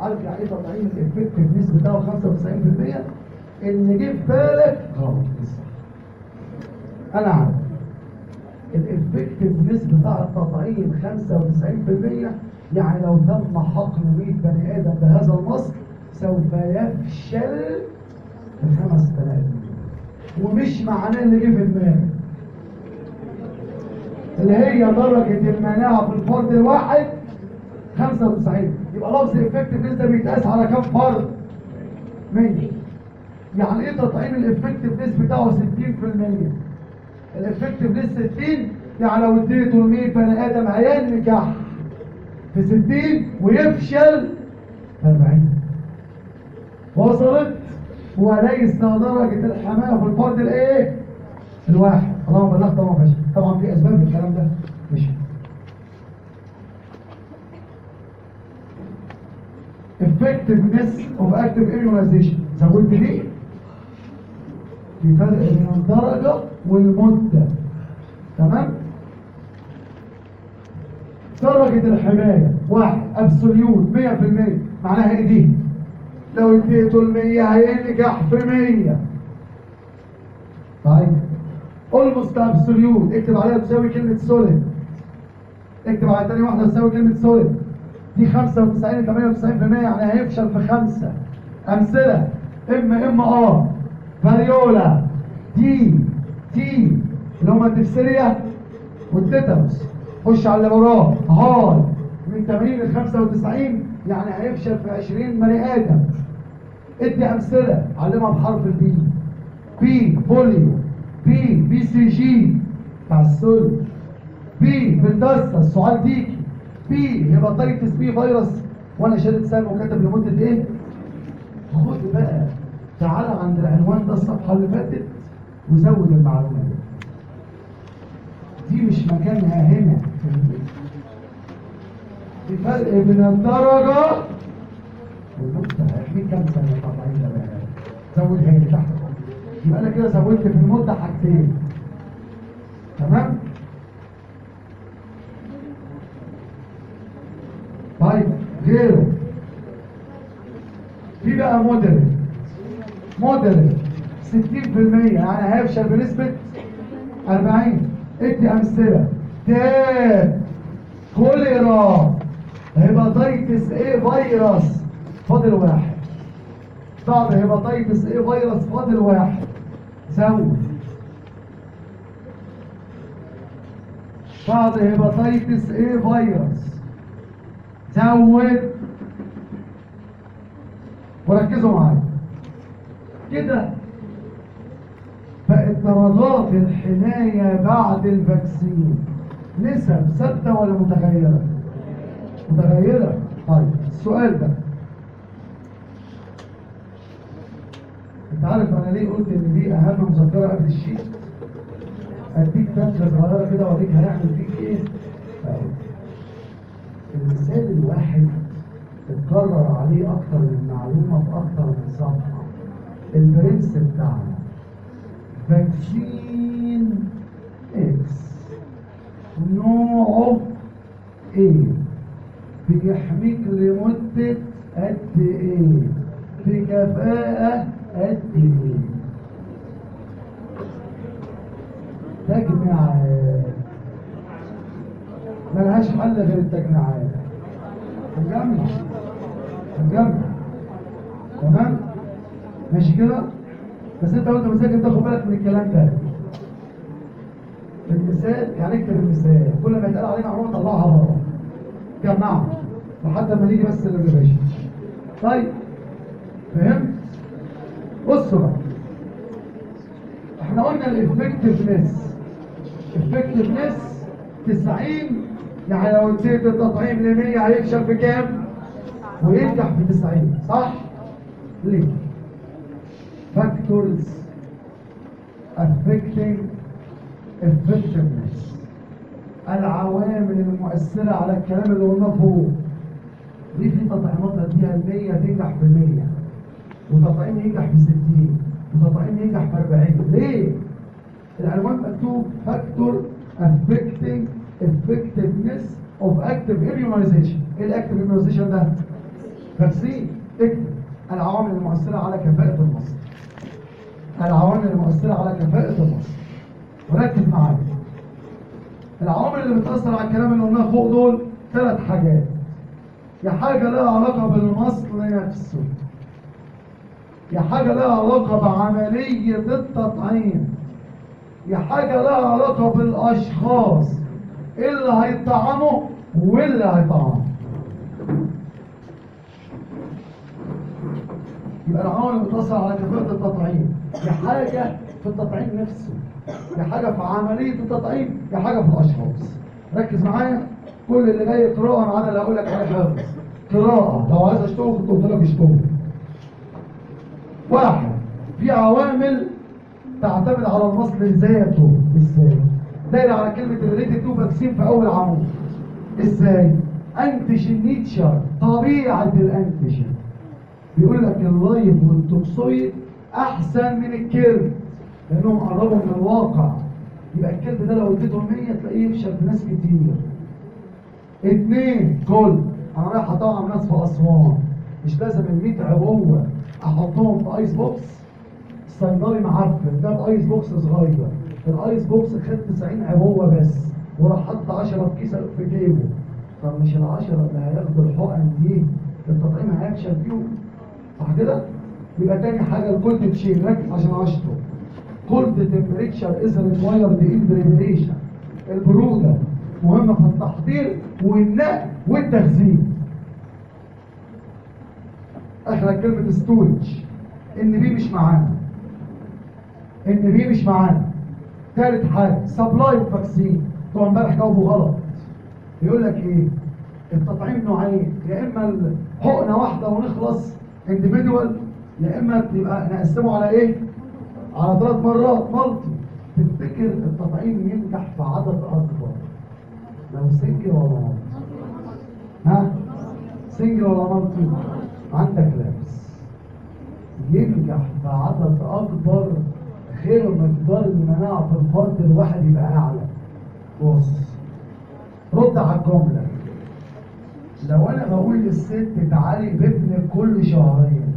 عارف يعني إيه تطعيم ال effectiveness بتاعه 95% اللي جه في بالك. غلط أنا عارف. ال effectiveness بتاع التطعيم 95% يعني لو تم حقن 100 بني آدم بهذا المصل سوف يفشل الخمس بني آدم ومش معناه اللي جه في دماغك اللي هي درجة المناعة في الفرد الواحد 95 يبقى لفظ ال effectiveness ده بيتقاس على كام فرد؟ 100 يعني إيه تطعيم ال effectiveness بتاعه 60% ال effectiveness 60 يعني لو اديته ل 100 بني آدم هينجح في 60 ويفشل في 40 وصلت وليس درجة الحماية في الفرد الإيه؟ الواحد. اللهم بلغت طبعا فشل طبعا في أسباب للكلام ده مش effectiveness of active immunization. زودت دي في فرق بين الدرجة والمدة. تمام؟ درجة الحماية. واحد ابسوليوت 100% معناها دي لو اديته المية هينجح في مية. طيب. Almost absolute. اكتب عليها تساوي كلمة solid. اكتب على تاني واحدة تساوي كلمة solid. دي 95 98% يعني هيفشل في خمسة. أمثلة. MMR variola. D. T. اللي هما ال diphtheria وال tetanus خش على اللي وراه. High. من 80 ل 95 يعني هيفشل في 20 بني آدم. ادي أمثلة. علمها بحرف ال B. B polio. B BCG. بتاع السل B فينداستا السعال ديكي. B hepatitis B virus. وأنا شادد سام وكتب لمدة إيه؟ خد بقى. تعالى عند العنوان ده الصفحة اللي فاتت وزود المعلومة دي مش مكانها هنا. في فرق بين الدرجة. والمده هيحميك كام سنة طبعا زودها لي تحت يبقى أنا كده زودت في المدة حاجتين. تمام؟ طيب غيره. في بقى موديل. موديل. 60% يعني هيفشل بنسبة 40 ادي أمثلة. TAB cholera hepatitis A virus فاضل واحد. بعد hepatitis A virus فاضل واحد. زود. بعد hepatitis A virus. زود. وركزوا معايا. كده. بقت درجات الحماية بعد ال vaccine. نسب ثابتة ولا متغيرة؟ متغيرة. طيب السؤال ده. انت عارف أنا ليه قلت ان دي اهم مذكرة قبل ال sheet اديك تمثيل صغيرة كده واوريك هيعمل فيك إيه؟ أهو. المثال الواحد اتكرر عليه أكتر من معلومة في أكتر من صفحة. البرنس بتاعنا vaccine X. نوعه إيه؟ بيحميك لمدة قد إيه؟ بكفاءة قد إيه؟ تجميعات. ملهاش حل غير التجميعات. هنجمع هنجمع تمام؟ ماشي كده؟ بس انت وانت مذاكر تاخد بالك من الكلام ده. المثال يعني اكتب المثال كل ما يتقال عليه معلومه طلعها بره جمعها لحد ما نيجي بس لل revision طيب. فهمت؟ بصوا بقى. إحنا قلنا ال effectiveness افكتفنس 90 يعني لو اديت التطعيم ل 100 هيفشل في كام؟ وينجح في 90 صح؟ ليه؟ factors affecting العوامل المؤثرة على الكلام اللي قلناه فوق. ليه في تطعيمات اديها ال 100 تنجح في 100 وتطعيم ينجح في 60 وتطعيم ينجح في 40 ليه؟ العنوان مكتوب factor affecting effectiveness of active immunization. إيه ال active immunization ده؟ vaccine اكتب العوامل المؤثرة على كفاءة المصل العوامل المؤثرة على كفاءة المصل وركز معايا. العوامل اللي بتأثر على الكلام اللي قلناه فوق دول ثلاث حاجات. يا حاجة لها علاقة بالمصل نفسه يا حاجة لها علاقة بعملية التطعيم. يا حاجة لها علاقة بالأشخاص. اللي هيطعموا واللي هيطعموا. يبقى العوامل بتأثر على كفاءة التطعيم. يا حاجة في التطعيم نفسه. يا حاجة في عملية التطعيم يا حاجة في الأشخاص ركز معايا كل اللي جاي قراءة معانا اللي هقول لك عليه حفظ قراءة لو عايز أشتغل كنت قلت لك اشتغل واحد في عوامل تعتمد على المصل ذاته إزاي؟ دايره على كلمة ال related to vaccine في أول عمود. إزاي؟ antigen nature طبيعة ال antigen. بيقول لك ال live وال toxoid أحسن من ال killed. لانهم قربوا من الواقع. يبقى ال killed ده لو اديته 100 تلاقيه يفشل في ناس كتير. اتنين كل. أنا رايح أطعم ناس في أسوان. مش لازم ال 100 عبوة أحطهم في ice box. الصيدلي معفن. جاب ice box صغير. ال ice box خد 90 عبوة بس. وراح حط 10 في كيسه في جيبه. طب مش ال 10 اللي هياخدوا الحقن دي؟ التطعيم هيفشل فيهم. صح كده؟ يبقى تاني حاجة ال cold chain ركز عشان اشطب cold temperature is required in preparation البرودة مهمة في التحضير والنقل والتخزين اخر كلمة storage NB مش معانا. NB مش معانا. ثالث حاجة supply vaccine بتوع امبارح جاوبوا غلط. يقول لك إيه؟ التطعيم نوعين يا إما حقنه واحدة ونخلص individual يا إما نقسمه على إيه؟ على ثلاث مرات multi تفتكر التطعيم ينجح في عدد أكبر؟ لو single ولا multi ها؟ single ولا multi عندك لابس ينجح في عدد أكبر غير مقدار المناعة في الفرد الواحد يبقى أعلى. بص رد على الجملة. لو أنا بقول للست تعالي بابنك كل شهرين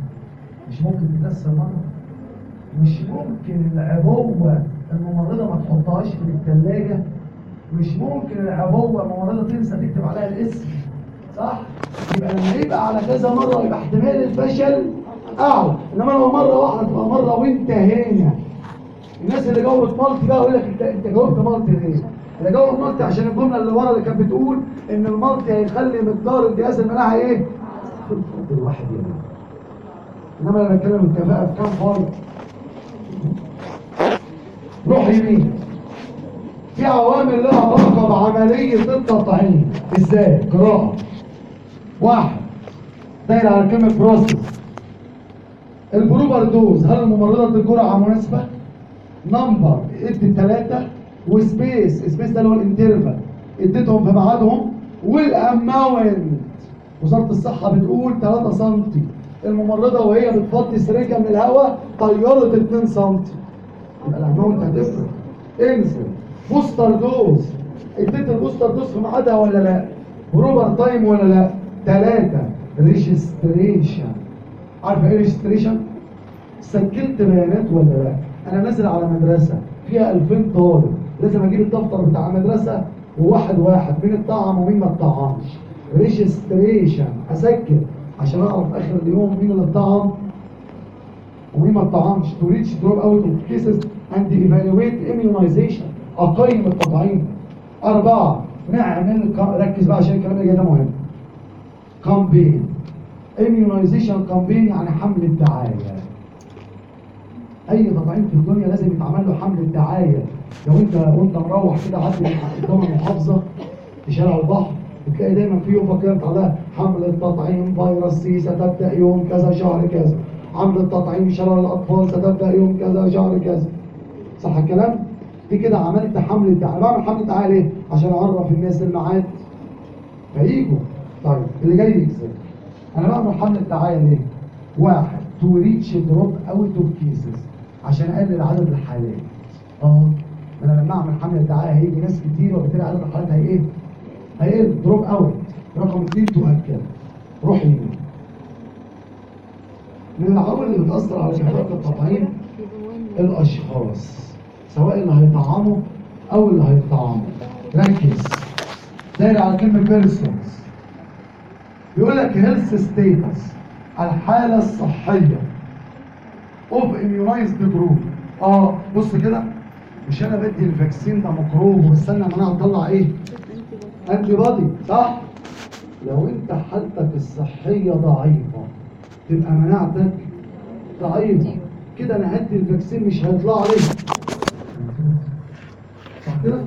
مش ممكن تكسر مره مش ممكن العبوة الممرضة ما تحطهاش في الثلاجه مش ممكن العبوة الممرضة تنسى تكتب عليها الاسم صح؟ يبقى لما يبقى على كذا مرة يبقى احتمال الفشل أعلى. إنما لو مرة واحدة تبقى مرة وانت هنا الناس اللي جاوبت مالتي بقى يقول لك انت انت جاوبت مالتي ليه؟ اللي جاوب مالتي عشان الجملة اللي ورا اللي كانت بتقول إن المالتي هيخلي مقدار الجهاز المناعي الفرد الواحد يعني إنما لما بتكلم الكفاءه في كام فرد؟ روح يمين في عوامل لها علاقة بعملية التطعيم إزاي؟ قراءه واحد داير على كلمه process ال proper dose هل الممرضه ادت جرعه مناسبة؟ number ادت ثلاثة و space space ده اللي هو ال interval. اديتهم في ميعادهم. وال amount وزارة الصحة بتقول 3 سم الممرضة وهي بتفضي سرنجه من الهواء طيرت 2 سم يبقى ال amount هتفرق انزل booster dose اديت ال booster dose في ميعادها ولا لا؟ proper time ولا لا؟ ثلاثة registration عارفه إيه registration؟ سجلت بيانات ولا لا؟ أنا نازل على مدرسه فيها 2000 طالب لازم أجيب الدفتر بتاع المدرسة وواحد واحد مين اتطعم ومين ما اتطعمش registration اسجل عشان اعرف اخر اليوم مين اللي اتطعم ومين ما اتطعمش reach drop out of cases and evaluate immunization أقيم التطعيم. أربعة نعمل ركز بقى عشان الكلام اللي جاي ده مهم. campaign immunization campaign يعني حمل الدعاية. أي تطعيم في الدنيا لازم يتعمل له حمل الدعاية. لو أنت وانت مروح كده عدي قدام المحافظة في شارع البحر بتلاقي دايما في يوم كده على حمل التطعيم فيروس سي ستبدا يوم كذا شهر كذا. حملة تطعيم شلل الأطفال ستبدأ يوم كذا شهر كذا صح الكلام؟ دي كده عملت حملة دعاية بعمل حملة دعاية ليه؟ عشان أعرف الناس الميعاد فييجوا طيب اللي جاي يكسب أنا بعمل حملة دعاية ليه؟ واحد to reach drop out of cases عشان أقلل عدد الحالات آه أنا لما أعمل حمله دعايه هيجي ناس كتير وبالتالي عدد الحالات هي إيه؟ هيقل drop out رقم اثنين تؤكد روح يمين من العوامل اللي بتأثر على كفاءه التطعيم الأشخاص سواء اللي هيطعموا أو اللي هيطعموا. ركز. داير على كلمة persons بيقول لك health status الحالة الصحية. of immunized group آه بص كده. مش أنا بدي ال vaccine ده ميكروب واستنى ما أنا هطلع إيه؟ antibody صح؟ لو أنت حالتك الصحية ضعيفة تبقى مناعتك ضعيفة. كده أنا هدي ال vaccine مش هيطلع لي صح كده؟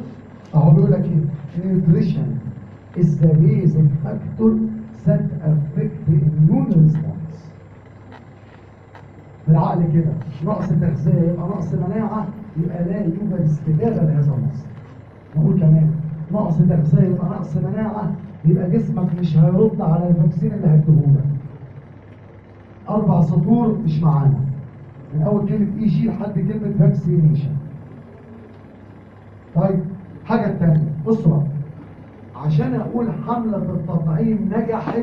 أهو بيقول لك إيه؟ Nutrition is the basic factor that affect the immune response. بالعقل كده. نقص تغذية يبقى نقص مناعة يبقى لا يوجد استجابة لهذا النقص. نقول كمان نقص تغذية يبقى نقص مناعة يبقى جسمك مش هيرد على الفاكسين اللي هيديهولك أربع سطور مش معانا. من أول كلمة إي جي لحد كلمة vaccination طيب حاجة الثانية بصوا عشان أقول حملة التطعيم نجحت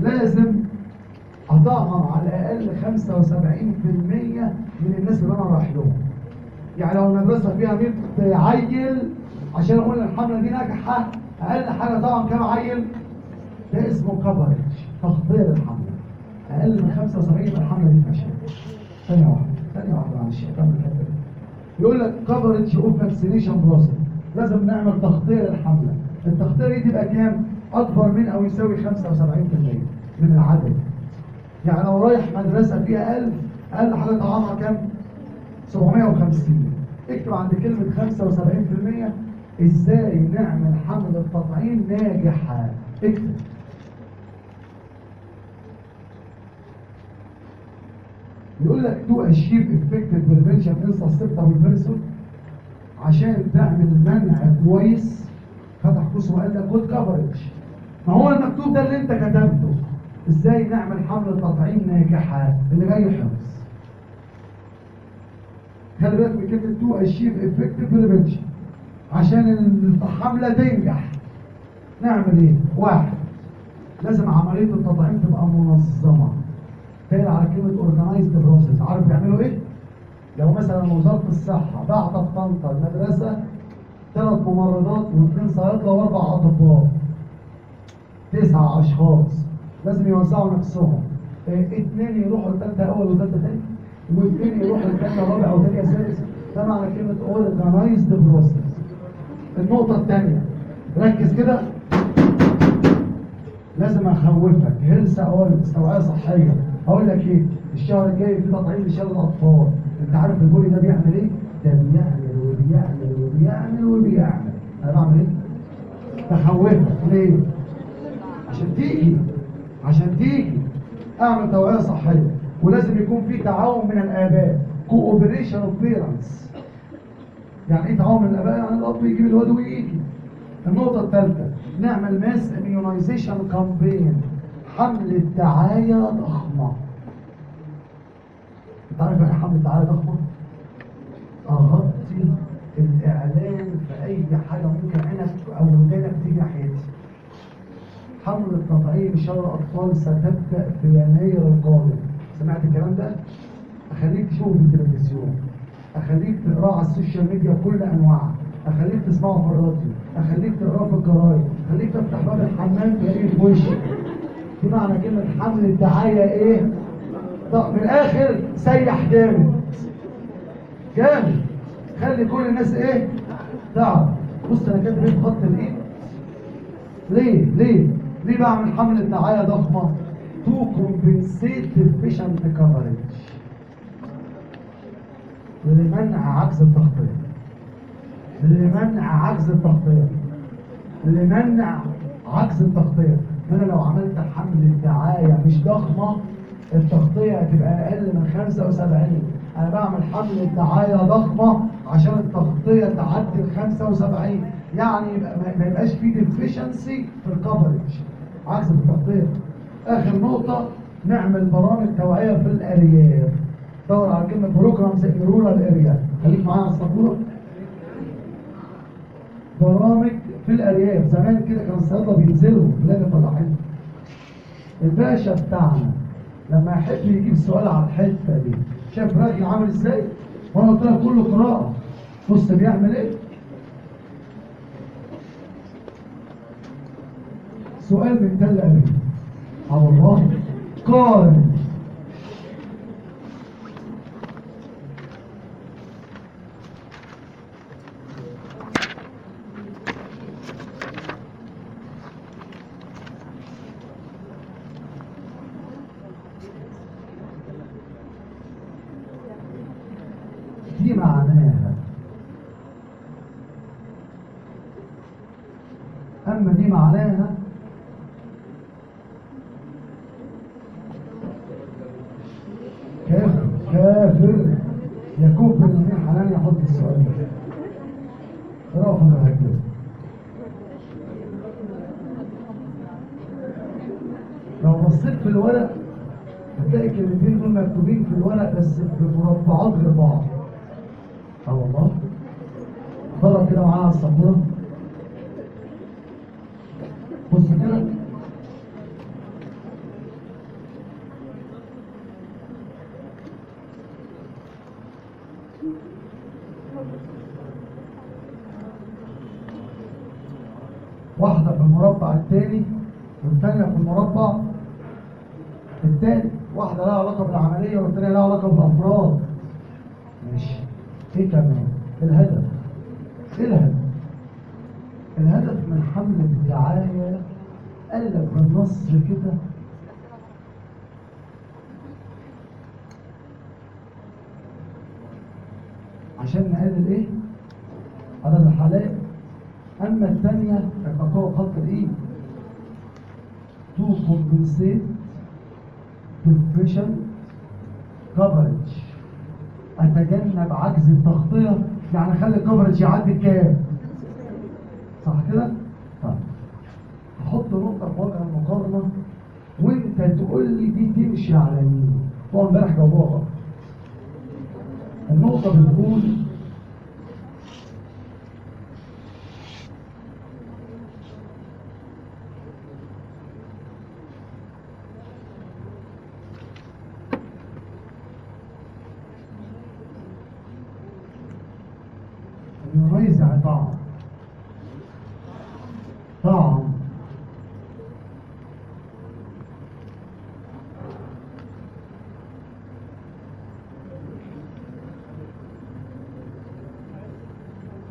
لازم اطعم على الأقل 75% من الناس اللي أنا رايح لهم. يعني لو المدرسة فيها 100 عيل عشان أقول الحملة دي ناجحة أقل حاجة طبعا كام عيل؟ ده اسمه coverage تغطية الحملة. أقل من 75 يبقى الحملة دي فشلت ثانية واحدة ثانية واحدة معلش اكمل يقول لك coverage of vaccination process لازم نعمل تغطية الحملة. التغطية دي تبقى كام؟ أكبر من أو يساوي 75% من العدد. يعني لو رايح مدرسة فيها 1000 أقل حاجة اطعمها كام؟ 750 اكتب عند كلمة 75% إزاي نعمل حملة تطعيم ناجحة. اكتب. يقول لك to achieve effective prevention in susceptible person عشان تعمل منع كويس. فتح قوس وقال لك good coverage ما هو المكتوب ده اللي انت كتبته. إزاي نعمل حملة تطعيم ناجحة اللي جاي حفظ خلي بالك من كلمة to achieve effective prevention عشان الحملة تنجح. نعمل إيه؟ واحد لازم عملية التطعيم تبقى منظمة. داير على كلمة organized process عارف بيعملوا إيه؟ لو مثلا وزارة الصحة بعت في طنطا المدرسة ثلاث ممرضات واثنين صيادلة وأربع أطباء. تسع أشخاص. لازم يوزعوا نفسهم. آه، اثنين يروحوا الثالثه أول وثالثه ثاني واثنين يروحوا الثالثه رابع وثانيه سادس ده معنى كلمة organized process النقطة الثانية ركز كده. لازم أخوفك. health awareness توعية صحية. هقول لك إيه؟ الشهر الجاي في تطعيم لشلل الأطفال. أنت عارف ال polio ده بيعمل إيه؟ ده بيعمل وبيعمل وبيعمل وبيعمل. أنا بعمل إيه؟ بخوفك. ليه؟ عشان تيجي. عشان تيجي. أعمل توعية صحية. ولازم يكون في تعاون من الآباء. cooperation of parents يعني إيه تعاون من الآباء؟ يعني الأب يجيب الواد ويجي. النقطة الثالثة. نعمل mass immunization campaign حمله دعايه ضخمة. انت عارف يعني حمله دعايه ضخمة؟ أغطي الإعلان في أي حاجة ممكن عينك أو ودانك تيجي ناحيتي حملة تطعيم شلل الأطفال ستبدأ في يناير القادم. سمعت الكلام ده؟ أخليك تشوفه في التلفزيون. أخليك تقراه على ال social media بكل أنواعها. أخليك تسمعه في الراديو. أخليك تقراه في الجرايد. أخليك تفتح باب الحمام تلاقيه في وشك. دي معنى كلمة حملة دعاية إيه؟ طب من الآخر سيح جامد. جامد. خلي كل الناس إيه؟ تعرف بص أنا كاتب إيه؟ في خط الإيد ليه؟ ليه؟ ليه بعمل حملة دعاية ضخمة؟ to compensate deficient coverage. لمنع عجز التغطية. لمنع عجز التغطية. لمنع عجز التغطية. أنا لو عملت حملة دعاية مش ضخمة التغطية هتبقى أقل من 75 أنا بعمل حملة دعاية ضخمة عشان التغطية تعدي ال 75 يعني ما- يبقاش فيه deficiency في ال coverage عجز في التغطية. آخر نقطة نعمل برامج توعية في الأرياف. دور على كلمة programs in rural area خليك معايا على السبورة برامج في الأرياف. زمان كده كان الصيادلة بينزلوا بلاد الفلاحين الباشا بتاعنا لما يحب يجيب سؤال على الحتة دي شاف راجل عامل إزاي؟ وأنا قلت لك كله قراءة. بص بيعمل إيه؟ سؤال من تل أبيب. آه والله قارن دي معناها أما دي معناها كافر كافر يكون بن اليمين حنان يحط السؤال. رافض الهجوم لو بصيت في الورق هتلاقي الكلمتين دول مكتوبين في الورق بس بمربعات غير بعض. آه والله ضرب كده معانا على السبوره بص كده واحدة في الثاني والثانية في المربع. الثاني واحدة لها علاقة بالعملية والثانية لها علاقة بالأفراد. ماشي. إيه كمان؟ الهدف. إيه الهدف؟ الهدف من حملة الدعاية قال لك بالنص كده. عشان نقلل إيه؟ عدد الحالات أما الثانية القطوع خط الايه to compensate deficient coverage أتجنب عجز التغطية يعني خلي الكفرج يعدي كام صح كده؟ طيب هحط نقطة في وجه المقارنة وأنت تقول لي دي تمشي على مين؟ هو امبارح جاوبوها. النقطة بتقول يميز يعني طعم طعم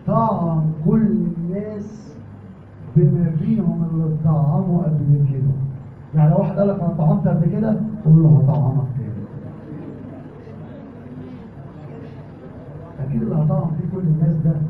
طعم كل الناس بما فيهم اللي طعموا قبل كده يعني واحد قال لك أنا طعمت قبل كده قول له هطعمك تاني أكيد اللي هطعم فيه كل الناس ده